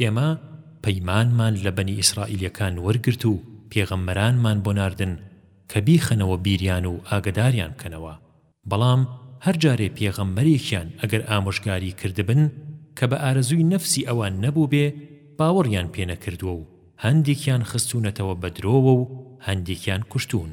ئێمە پەیمانمان لە بەنی ئیسرائیلیەکان وەرگرت و پێغەمبەرانمان بۆ ناردن کە بیخەنەوە بیریان و ئاگەداریان بکەنەوە بەڵام هەر جارێ پێغەمبەرێکیان ئەگەر ئامۆژگاری کردبن کە بە ئارەزووی نەفسی ئەوان نەبووبێ باوەڕیان پێ نەکردووە و هەندێکیان خستوونەتەوە بە درۆوە و هەندێکیان کوشتوون.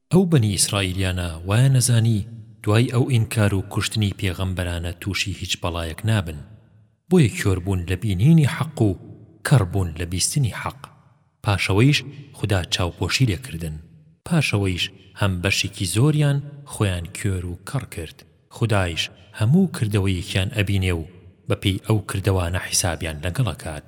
ئەو بەنی ئیسرائیلیانە وایان نەزانی دوای ئەو ئینکار و کوشتنی پێغەمبەرانە تووشی هیچ بەڵایەک نابن بۆیە کۆر بوون لە بینینی حەق و کەڕ بوون لە بیستنی حەق پاش ئەوەیش خودا چاوپۆشی لێ کردن پاش ئەوەیش هەم بەشیکی زۆریان خۆیان کۆر و کەڕ کرد خودایش هەموو کردەوەیەکیان ئەبینێ و بەپێی ئەو کردەوانە حیسابیان لەگەڵ ئەکات.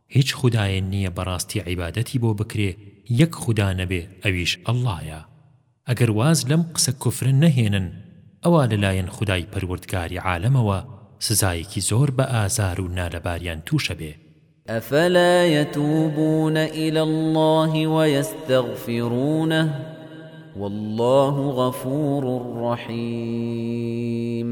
هیچ خودایێ نیە بەڕاستی عیبادەتی بۆ بکرێ یەک خودا نەبێ ئەویش اللەیە ئەگەر واز لەم قسە کفرە نەهێنن ئەوا لەلایەن خودای پەروردگاری عالەمەوە سزایەکی زۆر بە ئازار و نالەباریان توشەبێ ئەفەلا یەتوبون الی اللە و یەستەغفرونە واللە غەفور ڕەحیم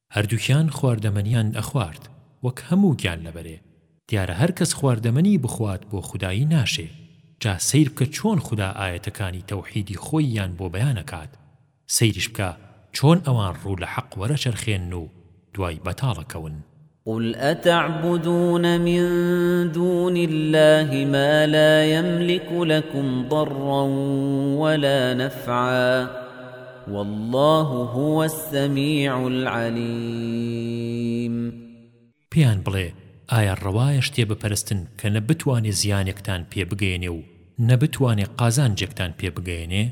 هەردووکیان خواردەمەنیان ئەخوارد وەک هەموو گیانلەبەرێ، دیارە هەر کەس خواردەمەنی بخوات بۆ خودایی ناشێ، جا سەیر بکە چۆن خودا ئایەتەکانی تەوحیدی خۆییان بۆ بەیان ئەکات، سەیریش بکە چۆن ئەوان ڕوو لە حەق وەرەچەرخێنن و دوای بەتاڵ ئەکەون. قل اتعبدون من دون الله ما لا يملك لكم ضرا ولا نفعا واللە هو السمیع العلیم پێیان بڵێ ئایا ڕەوایە شتێ بپەرستن کە نە بتوانێ زیانێکتان پێ بگەیەنێ و نە بتوانێ قازانجێکتان پێ بگەیەنێ؟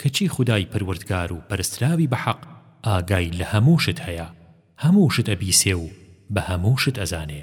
کەچی خودای پەروەردگار و پەرستراوی بە حەق ئاگای لە هەموو شت هەیە، هەموو شت ئەبیسێ و بە هەموو شت ئەزانێ.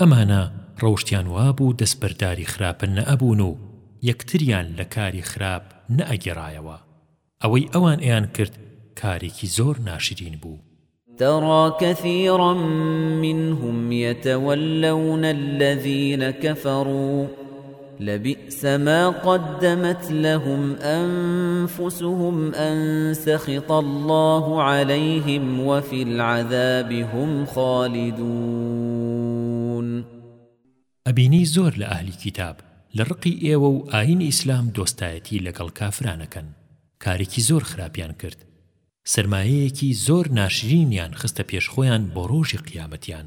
ئەمانە ڕەوشتیان وابوو دەستبەرداری خراپە نەئەبوون و یەکتریان لە کاری خراپ نەئەگێڕایەوە، ئەوەی ئەوان ئەیانکرد کارێکی زۆر ناشرین بوو. ترا کثیرا منهم یتولون الذین کفروا لبیس ما قدمت لهم انفسهم ان سخط الله علیهم وفی العذاب هم خالدون ئەبینی زۆر لە ئەهلی کیتاب لە ڕقی ئێوە و ئاین ئیسلام دۆستایەتی لەگەڵ کافرانەکەن کارێکی زۆر خراپیان کرد سەرمایەیەکی زۆر ناشرینیان خستە پێش خۆیان بۆ ڕۆژی قیامەتیان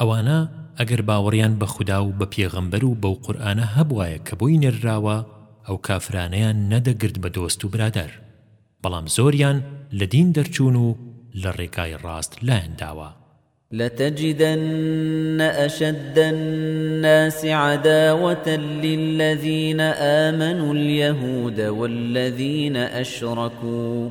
ئەوانە ئەگەر باوەڕیان بە خودا و بە پێغەمبەر و بەو قورئانە هەبوایە کە بۆی نێرراوە ئەو کافرانەیان نەدەگرت بە دۆست و برادەر بەڵام زۆریان لە دین دەرچوون و لە ڕێگای ڕاست لایان داوە. لتجدن أشد الناس عداوة للذين آمنوا اليهود والذين أشركوا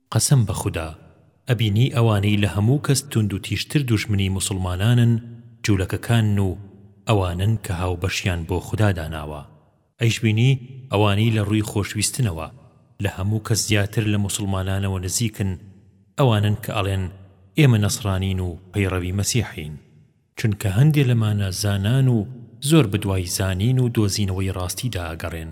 قەسەم بە خودا ئەبینی ئەوانەی لە هەموو کەس توندوتیژتر دوژمنی موسڵمانانن جولەکەکانن و ئەوانەن کە هاوبەشیان بۆ خودا داناوە ئەیشبینی ئەوانەی لە ڕووی خۆشویستنەوە لە هەموو کەس زیاتر لە موسڵمانانەوە نزیکن ئەوانەن کە ئەڵێن ئێمە نەسڕانین و پەیڕەوی مەسیحین چونکە هەندێ لەمانە زانان و زۆر بەدوای زانین و دۆزینەوەی ڕاستیدا ئەگەڕێن.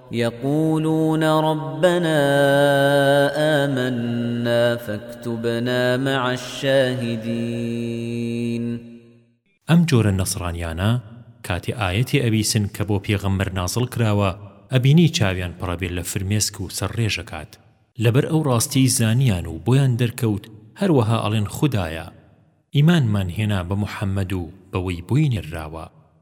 یقولون ربنا آمنا فاکتبنا مع الشاهدین ئەم جۆرە نەسڕانیانە کاتێ ئایەتێ ئەبیسن کە بۆ پێغەمبەر نازڵ کراوە ئەبینی چاویان پڕەبێ لە فرمێسک و سەر ڕێژەکات لەبەر ئەو ڕاستیەی زانیان و بۆیان دەرکەوت هەروەها ئەڵێن خودایە ئیمانمان هێنا بە محمد و بەوەی بۆی نێرراوە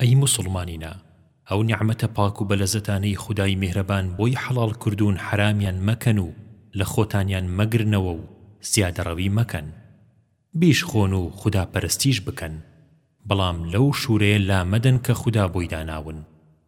ئەی موسڵمانینە ئەو نیعمەتە پاک و بەلەزەتانەی خودای میهرەبان بۆی حەڵاڵ کردوون حەرامیان مەکەن و لە خۆتانیان مەگرنەوە و زیادەڕەوی مەکەن بیشخۆن و خودا پەرستیش بکەن بەڵام لەو شورەیە لامەدەن کە خودا بۆی داناون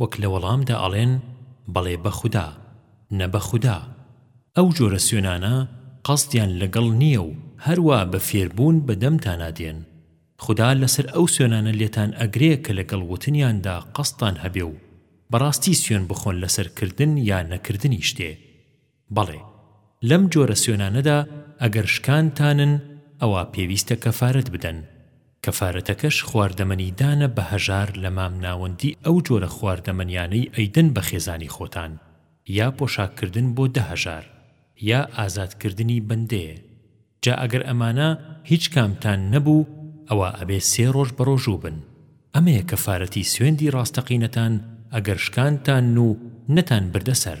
وەک لە وەڵامدا ئەڵێن بەڵێ بە خودا، نە بە خودا. ئەو جۆرە سوێنانە قەسدیان لەگەڵ نییە و هەروا بە فێربوون بە دەمتانا دێن. خودا لەسەر ئەو سوێنانە لێتان ئەگرێ کە لەگەڵ وتنیاندا قەسدتان هەبێ و بەڕاستی سوێن بخۆن لەسەر کردن یا نەکردنی شتێ. بەڵێ، لەم جۆرە سوێنانەدا ئەگەر شکانتانن ئەوا پێویستە کەفارەت بدەن، کەفارەتەکەش خواردەمەنی دانە بە هەژار لە مام ناوەندی ئەو جۆرە خواردەمەنیانەی ئەیدەن بە خێزانی خۆتان، یا پۆشاک کردن بۆ دە هەژار، یا ئازاد کردنی بەندەیێ، جا ئەگەر ئەمانە هیچ کامتان نەبوو ئەوا ئەبێ سێ ڕۆژ بەڕۆژوو بن، ئەمەیە کەفارەتی سوێندی ڕاستەقینەتان ئەگەر شکانتان و نەتان بردە سەر.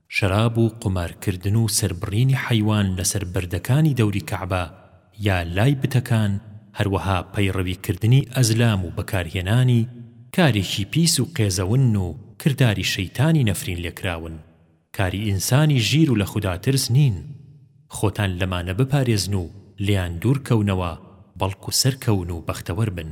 شەراب و قومارکردن و سەربڕینی حەیوان لەسەر بەردەکانی دەوری کەعبە یا لای بتەکان، هەروەها پەیڕەویکردنی ئەزلام و بەکارهێنانی، کارێکی پیس و قێزەون و کرداری شەیتانی نەفرینلێکراون، کاری ئینسانی ژیر و لە خوداترس نین، خۆتان لەمانە بپارێزن و لێیان دوورکەونەوە، بەڵکو سەرکەون و بەختەوەربن.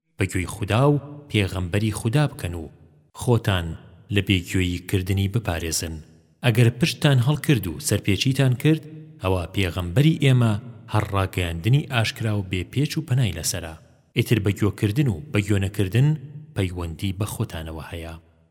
بە گوێی خودا و پێغەمبەری خودا بکەن و خۆتان لە بێ گوێیی کردنی بپارێزن ئەگەر پشتتان هەڵکرد و سەرپێچیتان کرد ئەوا پێغەمبەری ئێمە هەر ڕاگەیاندنی ئاشکرا و بێ پێچ و پەنای لەسەرە ئیتر بە گوێ کردن و بە گوێ نەکردن پەیوەندی بە خۆتانەوە هەیە.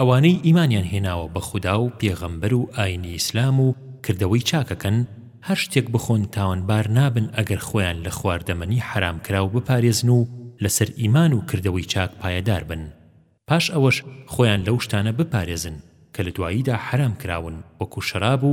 ئەوانەی ئیمانیان هێناوە بە خودا و پێغەمبەر و ئاینی ئیسلام و کردەوەی چاکەکەن، هەر شتێک بخۆن تاوانبار نابن ئەگەر خۆیان لە خواردەمەنی حەرامکراو بپارێزن و لەسەر ئیمان و کردەوەی چاک پایەدار بن، پاش ئەوەش خۆیان لەو شتانە بپارێزن کە لە دواییدا حەرامکراون وەکو شەراب و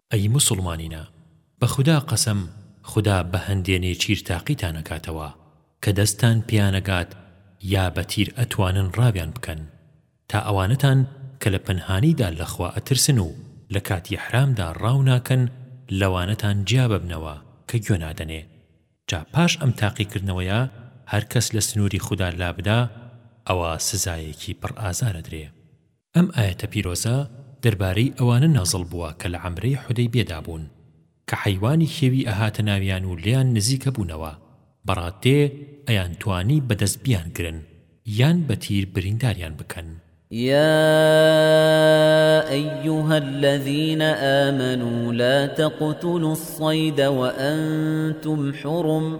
ئەی موسوڵمانینە بە خودا قەسەم خودا بە هەندێ نێچیر تاقیتان ئەکاتەوە کە دەستتان پێیان ئەگات یا بە تیر ئەتوانن ڕاویان بکەن تا ئەوانەتان کە لە پەنهانیدا لە خوا ئەترسن و لە کاتی ئیحرامدا ڕاو ناکەن لەوانەتان جیا ببنەوە کە گوێ نادەنێ جا پاش ئەم تاقیکردنەوەیە هەر کەس لە سنووری خودا لابدا ئەوا سزایەکی پڕ ئازار ئەدرێ. ئەم ئایەتە پیرۆزە دەربارەی ئەوانە نازڵ بووە کە لە عەمرەی حودەیبیەدا بوون کە حەیوانی کێوی ئەهاتە ناویان و لێیان نزیک ئەبوونەوە بە ڕاددێ ئەیان توانی بە دەست بیان گرن یان بە تیر برینداریان بکەن. يا أيها الذين آمنوا لا تقتلوا الصيد وأنتم حرم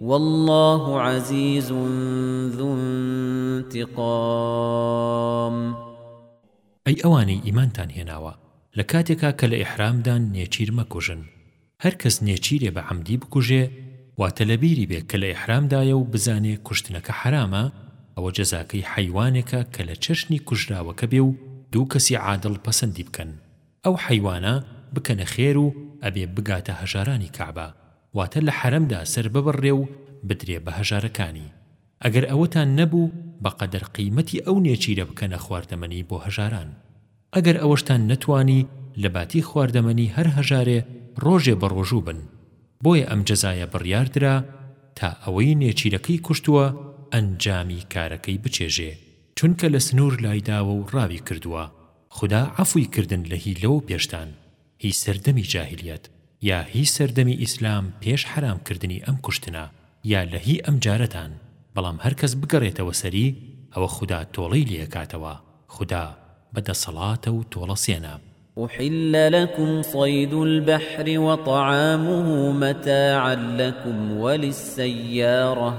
واللە عزیز ذو انتقام. ئەی ئەوانەی ئیمانتان هێناوە لە کاتێکا کە لە ئیحرامدان نێچیر مەکوژن هەر کەس نێچیرێ بە عەمدی بکوژێ واتە لە بیری بێ کە لە ئیحرامدایە و بزانێ کوشتنەکە حەرامە ئەوە جەزاکەی حەیوانێکە کە لە چەشنی کوژراوەکە بێ و دوو کەسی عادڵ پەسەندی بکەن ئەو حەیوانە بکەنە خێر و ئەبێ بگاتە هەژارانی کەعبە واتە لە حەرەمدا سەرببڕرێ و بدرێ بە هەژارەکانی، ئەگەر ئەوەتان نەبوو بە قەدەر قیمەتی ئەو نێچیرە بکەنە خواردەمەنی بۆ هەژاران، ئەگەر ئەوەشتان نەتوانی لە باتی خواردەمەنی هەر هەژارێ ڕۆژێ بەڕۆژوو بن، بۆیە ئەم جەزایە بڕیار درا تا ئەوەی نێچیرەکەی کوشتووە ئەنجامی کارەکەی بچێژێ، چونکە لە سنوور لایداوە و ڕاوی کردووە، خودا عەفوی کردن لە هی لەوە پێشتان. هی سەردەمی جاهیلیەت یا هی سەردەمی ئیسلام پێش حەرام کردنی ئەم کوشتنە یا لە هی ئەم جارەتان بەڵام هەر کەس بگەڕێتەوە سەری ئەوە خودا تۆڵەی لێ ئەکاتەوە خودا بە دەسەڵاتە و تۆڵە سێنە. أحل لكم صيد البحر وطعامه متاعا لكم وللسيارة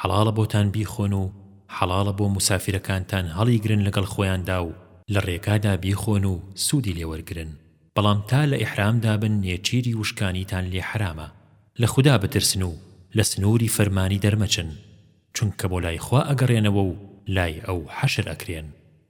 حەڵاڵە بۆتان بیخۆن و حەڵاڵە بۆ موسافیرەکانتان هەڵیگرن لەگەڵ خۆیاندا و لە ڕێگادا بیخۆن و سوودی لێ وەرگرن، بەڵام تا لە ئیحرامدا بن نێچیری وشکانیتان لێ حەرامە. لە خودا بترسن و لە سنووری فەرمانی دەرمەچن، چونکە بۆ لای خوا ئەگەڕێنەوە و لای ئەو حەشر ئەکرێن.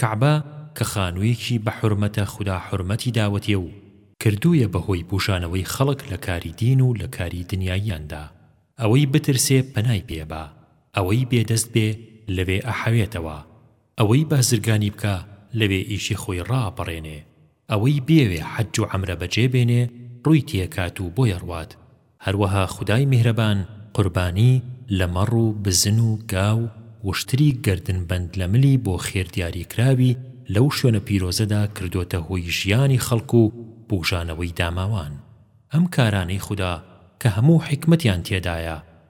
کەعبە کە خانوویەکی بە حورمەتە خودا حورمەتی داوەتێ و کردوویە بە هۆی بوژانەوەی خەڵک لە کاری دین و لە کاری دنیاییاندا ئەوەی بترسێ پەنای پێ با ئەوەی بێ دەست بێ لەوێ ئەحەوێتەوە ئەوەی بازرگانی بکا لەوێ ئیشی خۆی ڕائەپەڕێنێ ئەوەی بیەوێ حەج و عەمرە بەجێ بێنێ ڕووی تێکات و بۆی ئەڕوات، هەروەها خودای میهرەبان قوربانی لە مەڕ و بزن و گاو وشتری گەردن بەند لە ملی بۆ خێر دیاریکراوی لەو شوێنە پیرۆزەدا کردۆتە هۆی ژیانی خەڵک و بووژانەوەی داماوان ئەم کارانەی خودا کە هەموو حیکمەتیان تێدایە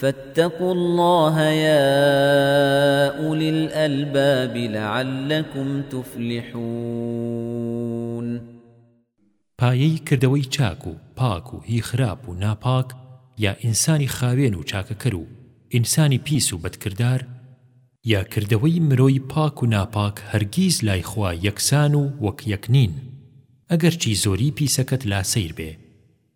فاتقوا الله يا أولي الألباب لعلكم تفلحون پایەی کردەوەی چاک و پاک و هی خراپ و ناپاک یا ئینسانی خاوێن و چاکەکەر و ئینسانی پیس و بەدکردار یا کردەوەی مرۆی پاک و ناپاک هەرگیز لای خوا یەکسان و وەک یەک نین ئەگەرچی زۆری پیسەکەت لا سەیر بێ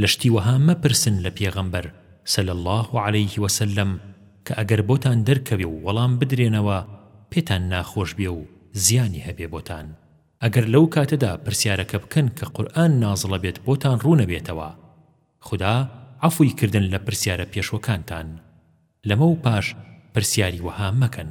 لە شتی وەها مەپرسن لە پێغەمبەر، صلی اللە علیه وسلم، کە ئەگەر بۆتان دەرکەوێ و وەڵام بدرێنەوە پێتان ناخۆش بێ و زیانی هەبێ بۆتان، ئەگەر لەو کاتەدا پرسیارەکە بکەن کە قورئان نازڵە بێت بۆتان ڕوو نەبێتەوە، خودا عەفوی کردن لە پرسیارە پێشوەکانتان، لەمە و پاش پرسیاری وەها مەکەن.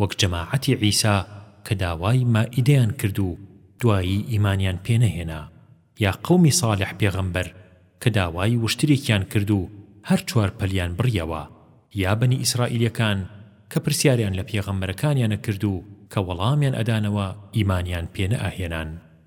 وەک جەماعەتی عیسا کە داوای مائیدەیان کرد و دوایی ئیمانیان پێ نەهێنا، یا قەومی ساڵح پێغەمبەر کە داوای وشترێکیان کرد و هەر چوار پەلیان بڕیەوە، یا بەنی ئیسرائیلەکان کە پرسیاریان لە پێغەمبەرەکانیان ئەکرد و کە وەڵامیان ئەدانەوە ئیمانیان پێ نەئەهێنان.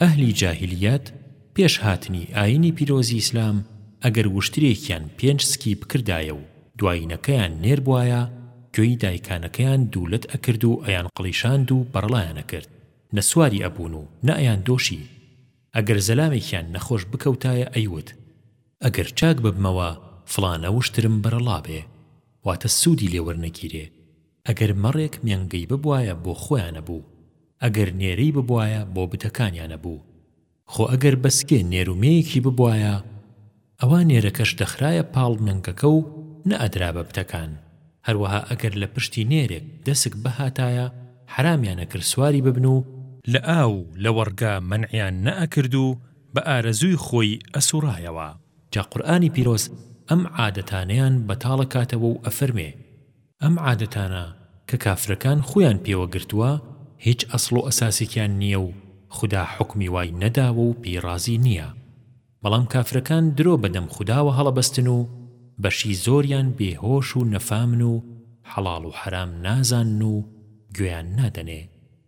ئەهلی جاهیلیەت پێش هاتنی ئاینی پیرۆزی ئیسلام ئەگەر وشترێکیان پێنج سکی بکردایە و دواینەکەیان نێر بوایە گوێی دایکانەکەیان دوو لەت ئەکرد و ئەیان قڵیشاند و بەڕڵایان ئەکرد نە سواری ئەبوون و نە ئەیان دۆشی ئەگەر زەلامێکیان نەخۆش بکەوتایە ئەیوت ئەگەر چاک ببمەوە فڵانە وشترم بەرەڵا بێ واتە سوودی لێ وەرنەگیرێ ئەگەر مەڕێک مێنگەی ببوایە بۆ خۆیان ئەبوو، ئەگەر نێرەی ببوایە بۆ بتەکانیان ئەبوو. خۆ ئەگەر بە سکێ نێر و مێیەکی ببوایە، ئەوا نێرەکەش دەخرایە پاڵ مێنگەکە و نەئەدرا بە بتەکان. هەروەها ئەگەر لە پشتی نێرێک دەسک بهاتایە، حەرامیان ئەکرد سواری ببن و، لە ئاو و لەوەڕگا مەنعیان نەئەکرد و بە ئارەزووی خۆی ئەسوڕایەوە. جا قورئانی پیرۆز ئەم عادەتانەیان بەتاڵ ئەکاتەوە و ئەفەرموێ. ئەم عادەتانە کە کافرەکان خوویان پێوە گرتووە هیچ ئەسڵ و ئەساسێکیان نییە و خودا حوکمی وای نەداوە و پێی ڕازی نییە بەڵام کافرەکان درۆ بە دەم خوداوە هەڵەبەستن و بەشی زۆریان بێ هۆش و نەفامن و حەڵاڵ و حەرام نازانن و گوێیان نادەنێ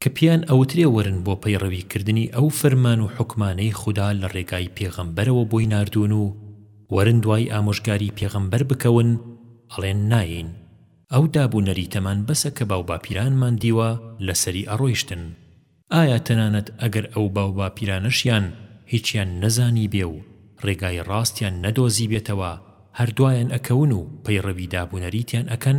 کە پێیان ئەوترێ وەرن بۆ پەیڕەوی کردنی ئەو فەرمان و حوکمانەی خودا لە ڕێگای پێغەمبەرەوە بۆی ناردوون و وەرن دوای ئامۆژگاری پێغەمبەر بکەون، ئەڵێن نایەین، ئەو داب و نەریتەمان بەسە کە باوباپیرانمان دیوە لەسەری ئەڕۆیشتن، ئایا تەنانەت ئەگەر ئەو باوباپیرانەشیان هیچیان نەزانیبێ و ڕێگای ڕاستیان نەدۆزیبێتەوە هەر دوایان ئەکەون و پەیڕەوی داب و نەریتیان ئەکەن؟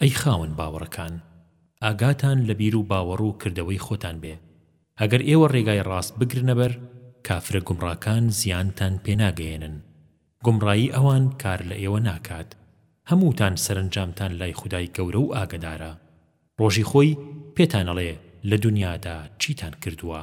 ئەی خاوەن باوەڕەکان، ئاگاتان لە بیر و باوەڕ و کردەوەی خۆتان بێ، ئەگەر ئێوە ڕێگای ڕاست بگرنە بەر، کافرە گومڕاکان زیانتان پێ ناگەیەنن، گومڕایی ئەوان کار لە ئێوە ناکات، هەمووتان سەرەنجامتان لای خودای گەورە و ئاگەدارە، ڕۆژی خۆی پێتان ئەڵێ لە دونیادا چیتان کردووە.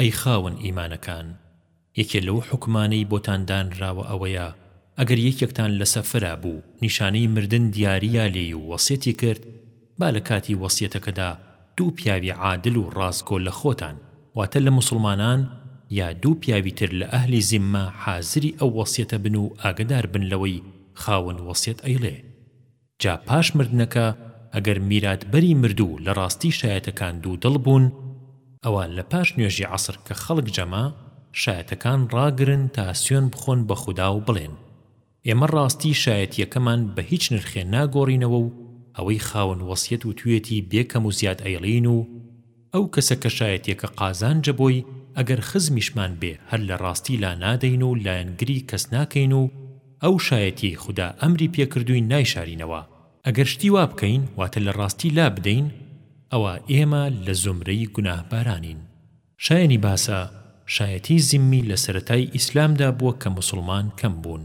ئەی خاوەن ئیمانەکان! یەکێ لەو حوکمانەی بۆتان دانراوە ئەوەیە، ئەگەر یەکێکتان لە سەفەرا بوو نیشانەی مردن دیارییا لێی و وەسیەتی کرد، با لە کاتی وەسیەتەکەدا دوو پیاوی عادل و ڕاستگۆ لە خۆتان، واتە لە موسڵمانان، یا دوو پیاوی تر لە ئەهلی زیممە حازری ئەو وەسیەتە بن و ئاگەدار بن لەوەی خاوەن وەسیەت ئەیڵێ. جا پاش مردنەکە ئەگەر میراتبەری مردوو لە ڕاستی شایەتەکان دوو دڵ بوون ئەوا لە پاش نوێژی عەسر کە خەڵک جەمە شایەتەکان ڕاگرن تا سوێن بخۆن بە خودا و بڵێن ئێمە ڕاستی شایەتیەکەمان بە هیچ نرخێ ناگۆڕینەوە و ئەوەی خاوەن وەسیەت وتویەتی بێ کەم و زیاد ئەیڵێین و ئەو کەسە کەشایەتیە کە قازانجە بۆی ئەگەر خزمیشمان بێ هەر لە ڕاستی لا نادەین و لایەنگری کەس ناکەین و ئەو شایەتیەی خودا ئەمری پێ کردوین نایشارینەوە ئەگەر شتی وا بکەین واتە لە ڕاستی لا بدەین ئەوا ئێمە لە زومرەی گوناهبارانین. شایەنی باسە شایەتی زیمی لە سەرەتای ئیسلامدا بووە کە موسڵمان کەم بوون.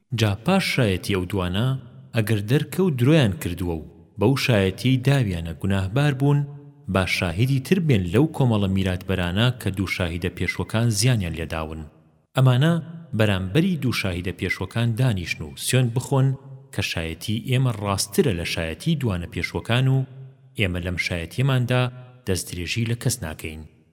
جا پاش شایەتی ئەو دوانە ئەگەر دەرکەوت درۆیان کردووە و بەو شایەتیەی داویانە گوناهبار بوون با شاهیدی تر بێن لەو کۆمەڵە میراتبەرانە کە دوو شاهیدە پێشوەکان زیانیان لێداون ئەمانە بەرامبەری دوو شاهیدە پێشوەکان دانیشن و سوێند بخۆن کە شایەتی ئێمە ڕاستترە لە شایەتی دوانە پێشوەکان و ئێمە لەم شایەتیەماندا دەستدرێژی لە کەس ناکەین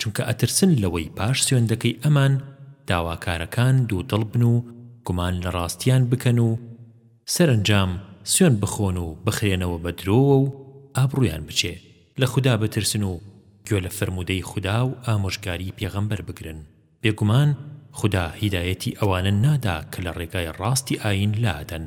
چونکە ئەترسن لەوەی پاش سوێندەکەی ئەمان داواکارەکان دوودڵ بن و گومان لە ڕاستیان بکەن و سەرەنجام سوێند بخۆن و بخرێنەوە بە درۆوە و ئابڕوویان بچێ، لە خودا بترسن و گوێ لە فەرموودەی خودا و ئامۆژگاریی پێغەمبەر بگرن، بێگومان خودا هیدایەتی ئەوانە نادا کە لە ڕێگای ڕاستی ئایین لادەن.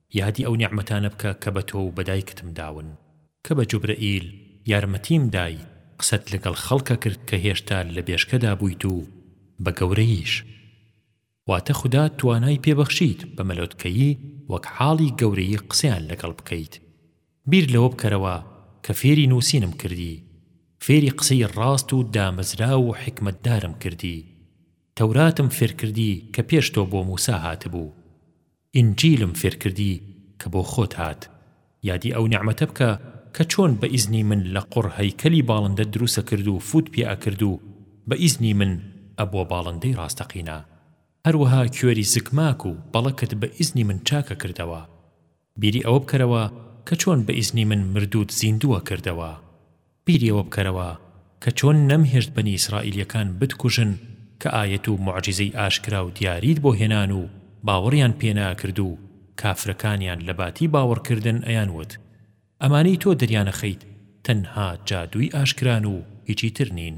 یادی ئەو نیعمەتانە بکە کە بە تۆ و بە دایکتم داون کە بە جوبرەئیل یارمەتیم دای قسەت لەگەڵ خەڵکە کرد کە هێشتا لە بێشکەدا بوویت و بە گەورەییش واتە خودا توانای پێ بەخشیت بە مەلۆتکەیی وەک حاڵی گەورەیی قسەیان لەگەڵ بکەیت بیر لەوە بکەرەوە کە فێری نووسینم کردی فێری قسەی ڕاست و دامەزراو و حیکمەتدارم کردی تەوراتم فێرکردی کە پێش تۆ بۆ موسا هاتبوو ئینجیلم فێرکردی کە بۆ خۆت هات، یادی ئەو نیعمەتە بکە کە چۆن بە ئیزنی من لە قوڕ هەیکەلی باڵندەت دروسەکرد و فووت پێ ئەکرد و بە ئیزنی من ئەبووە باڵندەی ڕاستەقینە هەروەها کێری زکماک و بەڵەکت بە ئیزنی من چاکەکردەوە بیری ئەوە بکەرەوە کە چۆن بە ئیزنی من مردووت زیندووەکردەوە بیری ئەوە بکەرەوە کە چۆن نەمهێشت بەنی ئیسرائیلیەکان بتکوژن کە ئایەت و موعجیزەی ئاشکرا و دیاریت بۆ هێنان و باوەڕیان پێ نەئەکرد و کافرەکانیان لە باتی باوەڕکردن ئەیان وت ئەمانەی تۆ دەریانەخەیت تەنها جادووی ئاشکران و هیچی تر نین.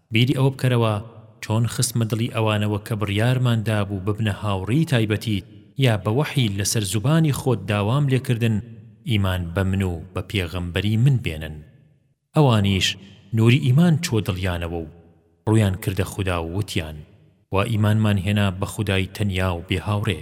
بیری ئەوە بکەرەوە چۆن خستمە دڵی ئەوانەوە کە بڕیارمان دابوو ببنە هاوڕێی تایبەتیت یا بە وەحی لەسەر زوبانی خۆت داوام لێکردن ئیمان بە من و بە پێغەمبەری من بێنن ئەوانیش نوری ئیمان چووە دڵیانەوە و ڕوویان کردە خودا و وتیان وا ئیمانمان هێنا بە خودای تەنیا و بێ هاوڕێ.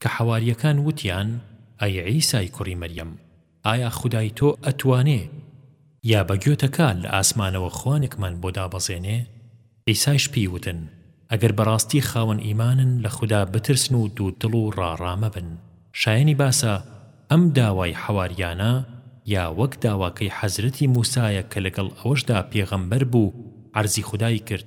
کە حەواریەکان وتیان ئەی عیسای کوڕی مەریەم ئایا خودای تۆ ئەتوانێ یا بە گۆتەکە لە ئاسمانەوە خوانێکمان بۆ دابەزێنێ عیسایش پێی وتن ئەگەر بەڕاستی خاوەن ئیمانن لە خودا بترسن و دوو دڵ و ڕاڕا مەبن شایەنی باسە ئەم داوای حەواریانە یا وەک داواکەی حەزرەتی موسایە کە لەگەڵ ئەوەشدا پێغەمبەر بوو عەرزی خودای کرد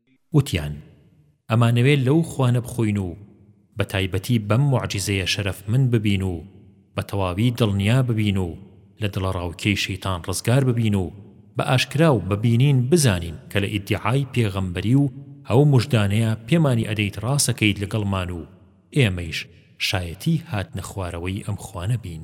وتیان، ئەمانەوێ لەو خوانە بخۆین و بە تایبەتی بەم موعجیزەیە شەرەفمەند ببین و بە تەواوی دڵنیا ببین و لە دڵەڕاوکێی شەیتان ڕزگار ببین و بە ئاشکرا و بە بینین بزانین کە لە ئیدیعای پێغەمبەری و ئەو موژدانەیە پێمانی ئەدەیت ڕاسەکەیت لەگەڵمان و ئێمەیش شایەتی هاتنەخوارەوەی ئەم خوانە بین.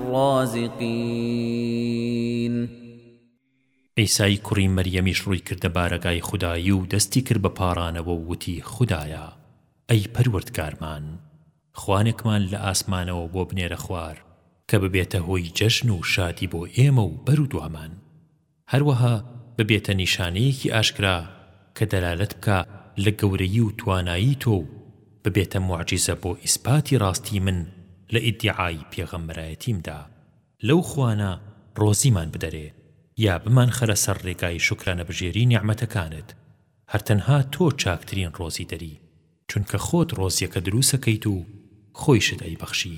الرازقین عیسای کوڕی مەریەمیش ڕووی کردە بارەگای خودایی و دەستی کرد بە پاڕانەوە و وتی خودایە ئەی پەروەردگارمان خوانێکمان لە ئاسمانەوە بۆ بنێرە خوار کە ببێتە هۆی جەژن و شادی بۆ ئێمە و بەرودوامان هەروەها ببێتە نیشانەیەکی ئاشکرا کە دەلالەت بکا لە گەورەیی و توانایی تۆ و ببێتە موعجیزە بۆ ئیسپاتی ڕاستی من لە ئیدیعای پێغەمبەرایەتیمدا لەو خوانە ڕۆزیمان بدەرێ یا بمانخەرە سەر ڕێگای شوکرانەبژێری نیعمەتەکانت هەر تەنها تۆ چاکترین ڕۆزیدەری چونکە خۆت ڕۆزیەکە دروسەکەیت و خۆیشت ئەیبەخشی.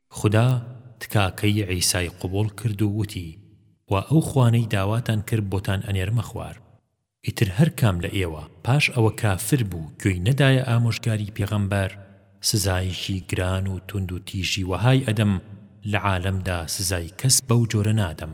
خودا تکاکەی عیسای قبوڵ کرد و وتی، وا ئەو خوانەی داواتان کرد بۆتان ئەنێرمە خوار. ئیتر هەر کام لە ئێوە پاش ئەوە کافر بوو گوێی نەدایە ئامۆژگاری پێغەمبەر، سزایەکی گران و توندوتیژی وەهای ئەدەم لە عالەمدا سزای کەس بەو جۆرە نادەم.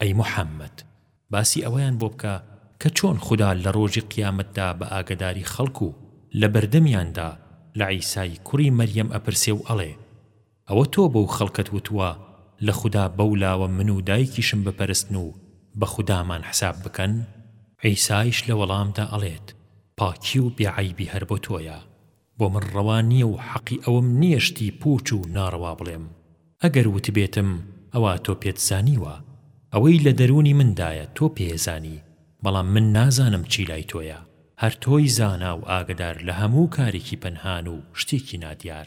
ئەی محەمەد باسی ئەوەیان بۆ بکە کە چۆن خودا لە ڕۆژی قیامەتدا بە ئاگەداری خەڵک و لە بەردەمیاندا لە عیسای کوڕی مەریەم ئەپرسێ و ئەڵێ ئەوە تۆ بەو خەڵکەت وتووە لە خودا بەو لاوە من و دایکیشم بپەرستن و بە خودامان حساب بکەن؟ عیسایش لە وەڵامدا ئەڵێت پاکی و بێ عەیبی هەر بۆ تۆیە بۆ من ڕەوا نییە و حەقی ئەوەم نییە شتی پووچ و ناڕەوا بڵێم، ئەگەر وتبێتم ئەوا تۆ پێت زانیوە، ئەوەی لە دەروونی مندایە تۆ پێیزانی، بەڵام من نازانم چی لای تۆیە، هەر تۆی زانا و ئاگەدار لە هەموو کارێکی پەنهان و شتێکی نادیار.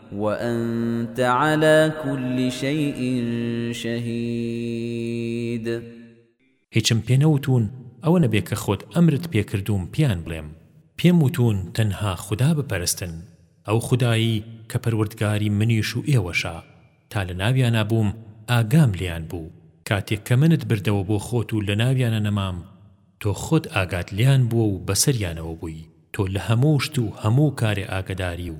وأنت على كل شيء شهيد هیچم پێ نەوتوون ئەوە نەبێ کە خۆت ئەمرت پێ کردووم پێیان بڵێم، پێم وتوون تەنها خودا بپەرستن، ئەو خودایەی کە پەروەردگاری منیش و ئێوەشە، تا لە ناویانا بووم ئاگام لێیان بوو، کاتێک کە منت بردەوە بۆ خۆت و لە ناویانا نەمام، تۆ خۆت ئاگات لێیان بووە و بەسەریانەوە بووی، تۆ لە هەموو شت و هەموو کارێ ئاگەداری و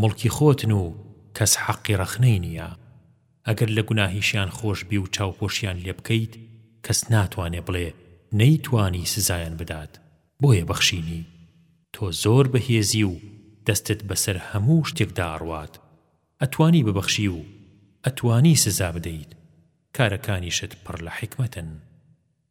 موڵکی خۆتن و کەس حەقی ڕەخنەی نییە ئەگەر لە گوناهیشیان خۆش بی و چاوپۆشیان لێ بکەیت کەس ناتوانێ بڵێ نەیتوانی سزایان بدات بۆیە بەخشینی تۆ زۆر بەهێزی و دەستت بەسەر هەموو شتێکدا ئەڕوات ئەتوانی ببەخشی و ئەتوانی سزا بدەیت کارەکانیشت پڕ لە حیکمەتن.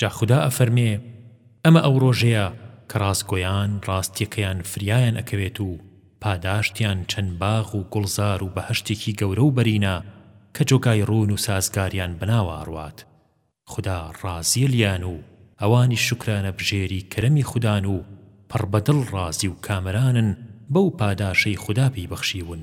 جا خودا ئەفەرمێ، ئەمە ئەو ڕۆژەیە کە ڕاستگۆیان ڕاستیەکەیان فریایان ئەکەوێت و پاداشتیان چەند باغ و گوڵزار و بەهەشتێکی گەورە و بەرینە کە جۆگای ڕوون و سازگاریان بەناوە ئەڕوات خودا ڕازیە لیان و ئەوانیش شوکرانە بژێری کەرەمی خودان و پڕ بەدڵ ڕازی و کامەرانن بەو پاداشەی خودا پێی بەخشیون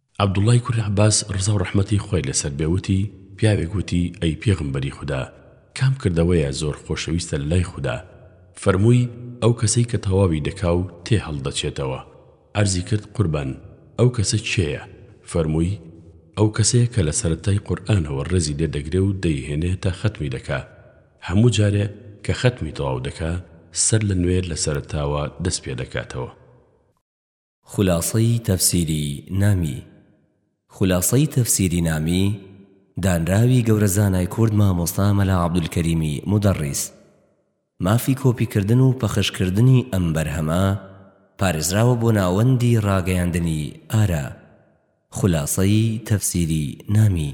عەبدوڵڵای کوڕی عەباس ڕزا و ڕەحمەتی خوای لەسەر بێ وتی، پیاوێک وتی، ئەی پێغەمبەری خودا، کام کردەوەیە زۆر خۆشەویستە لە لای خودا؟ فەرمووی، ئەو کەسەی کە تەواوی دەکا و تێ هەڵدەچێتەوە. عەرزی کرد، قوربان، ئەو کەسە کێیە؟ فەرمووی، ئەو کەسەیە کە لە سەرەتای قورئانەوە ڕێزی لێ دەگرێ و دەیهێنێ تا خەتمی دەکا. هەموو جارێ کە خەتمی تەواو دەکا، سەر لە نوێ لە سەرەتاوە دەست پێ دەکاتەوە. خولاسەی تەفسیری نامی خولاسەی تەفسیری نامی دانراوی گەورە زانای کورد مامۆستا مەلا عەبدولکەریمی مودەڕیس مافی کۆپیکردن و پەخشکردنی ئەم بەرهەمە پارێزراوە بۆ ناوەندی ڕاگەیاندنی ئارا خولاسەی تەفسیری نامی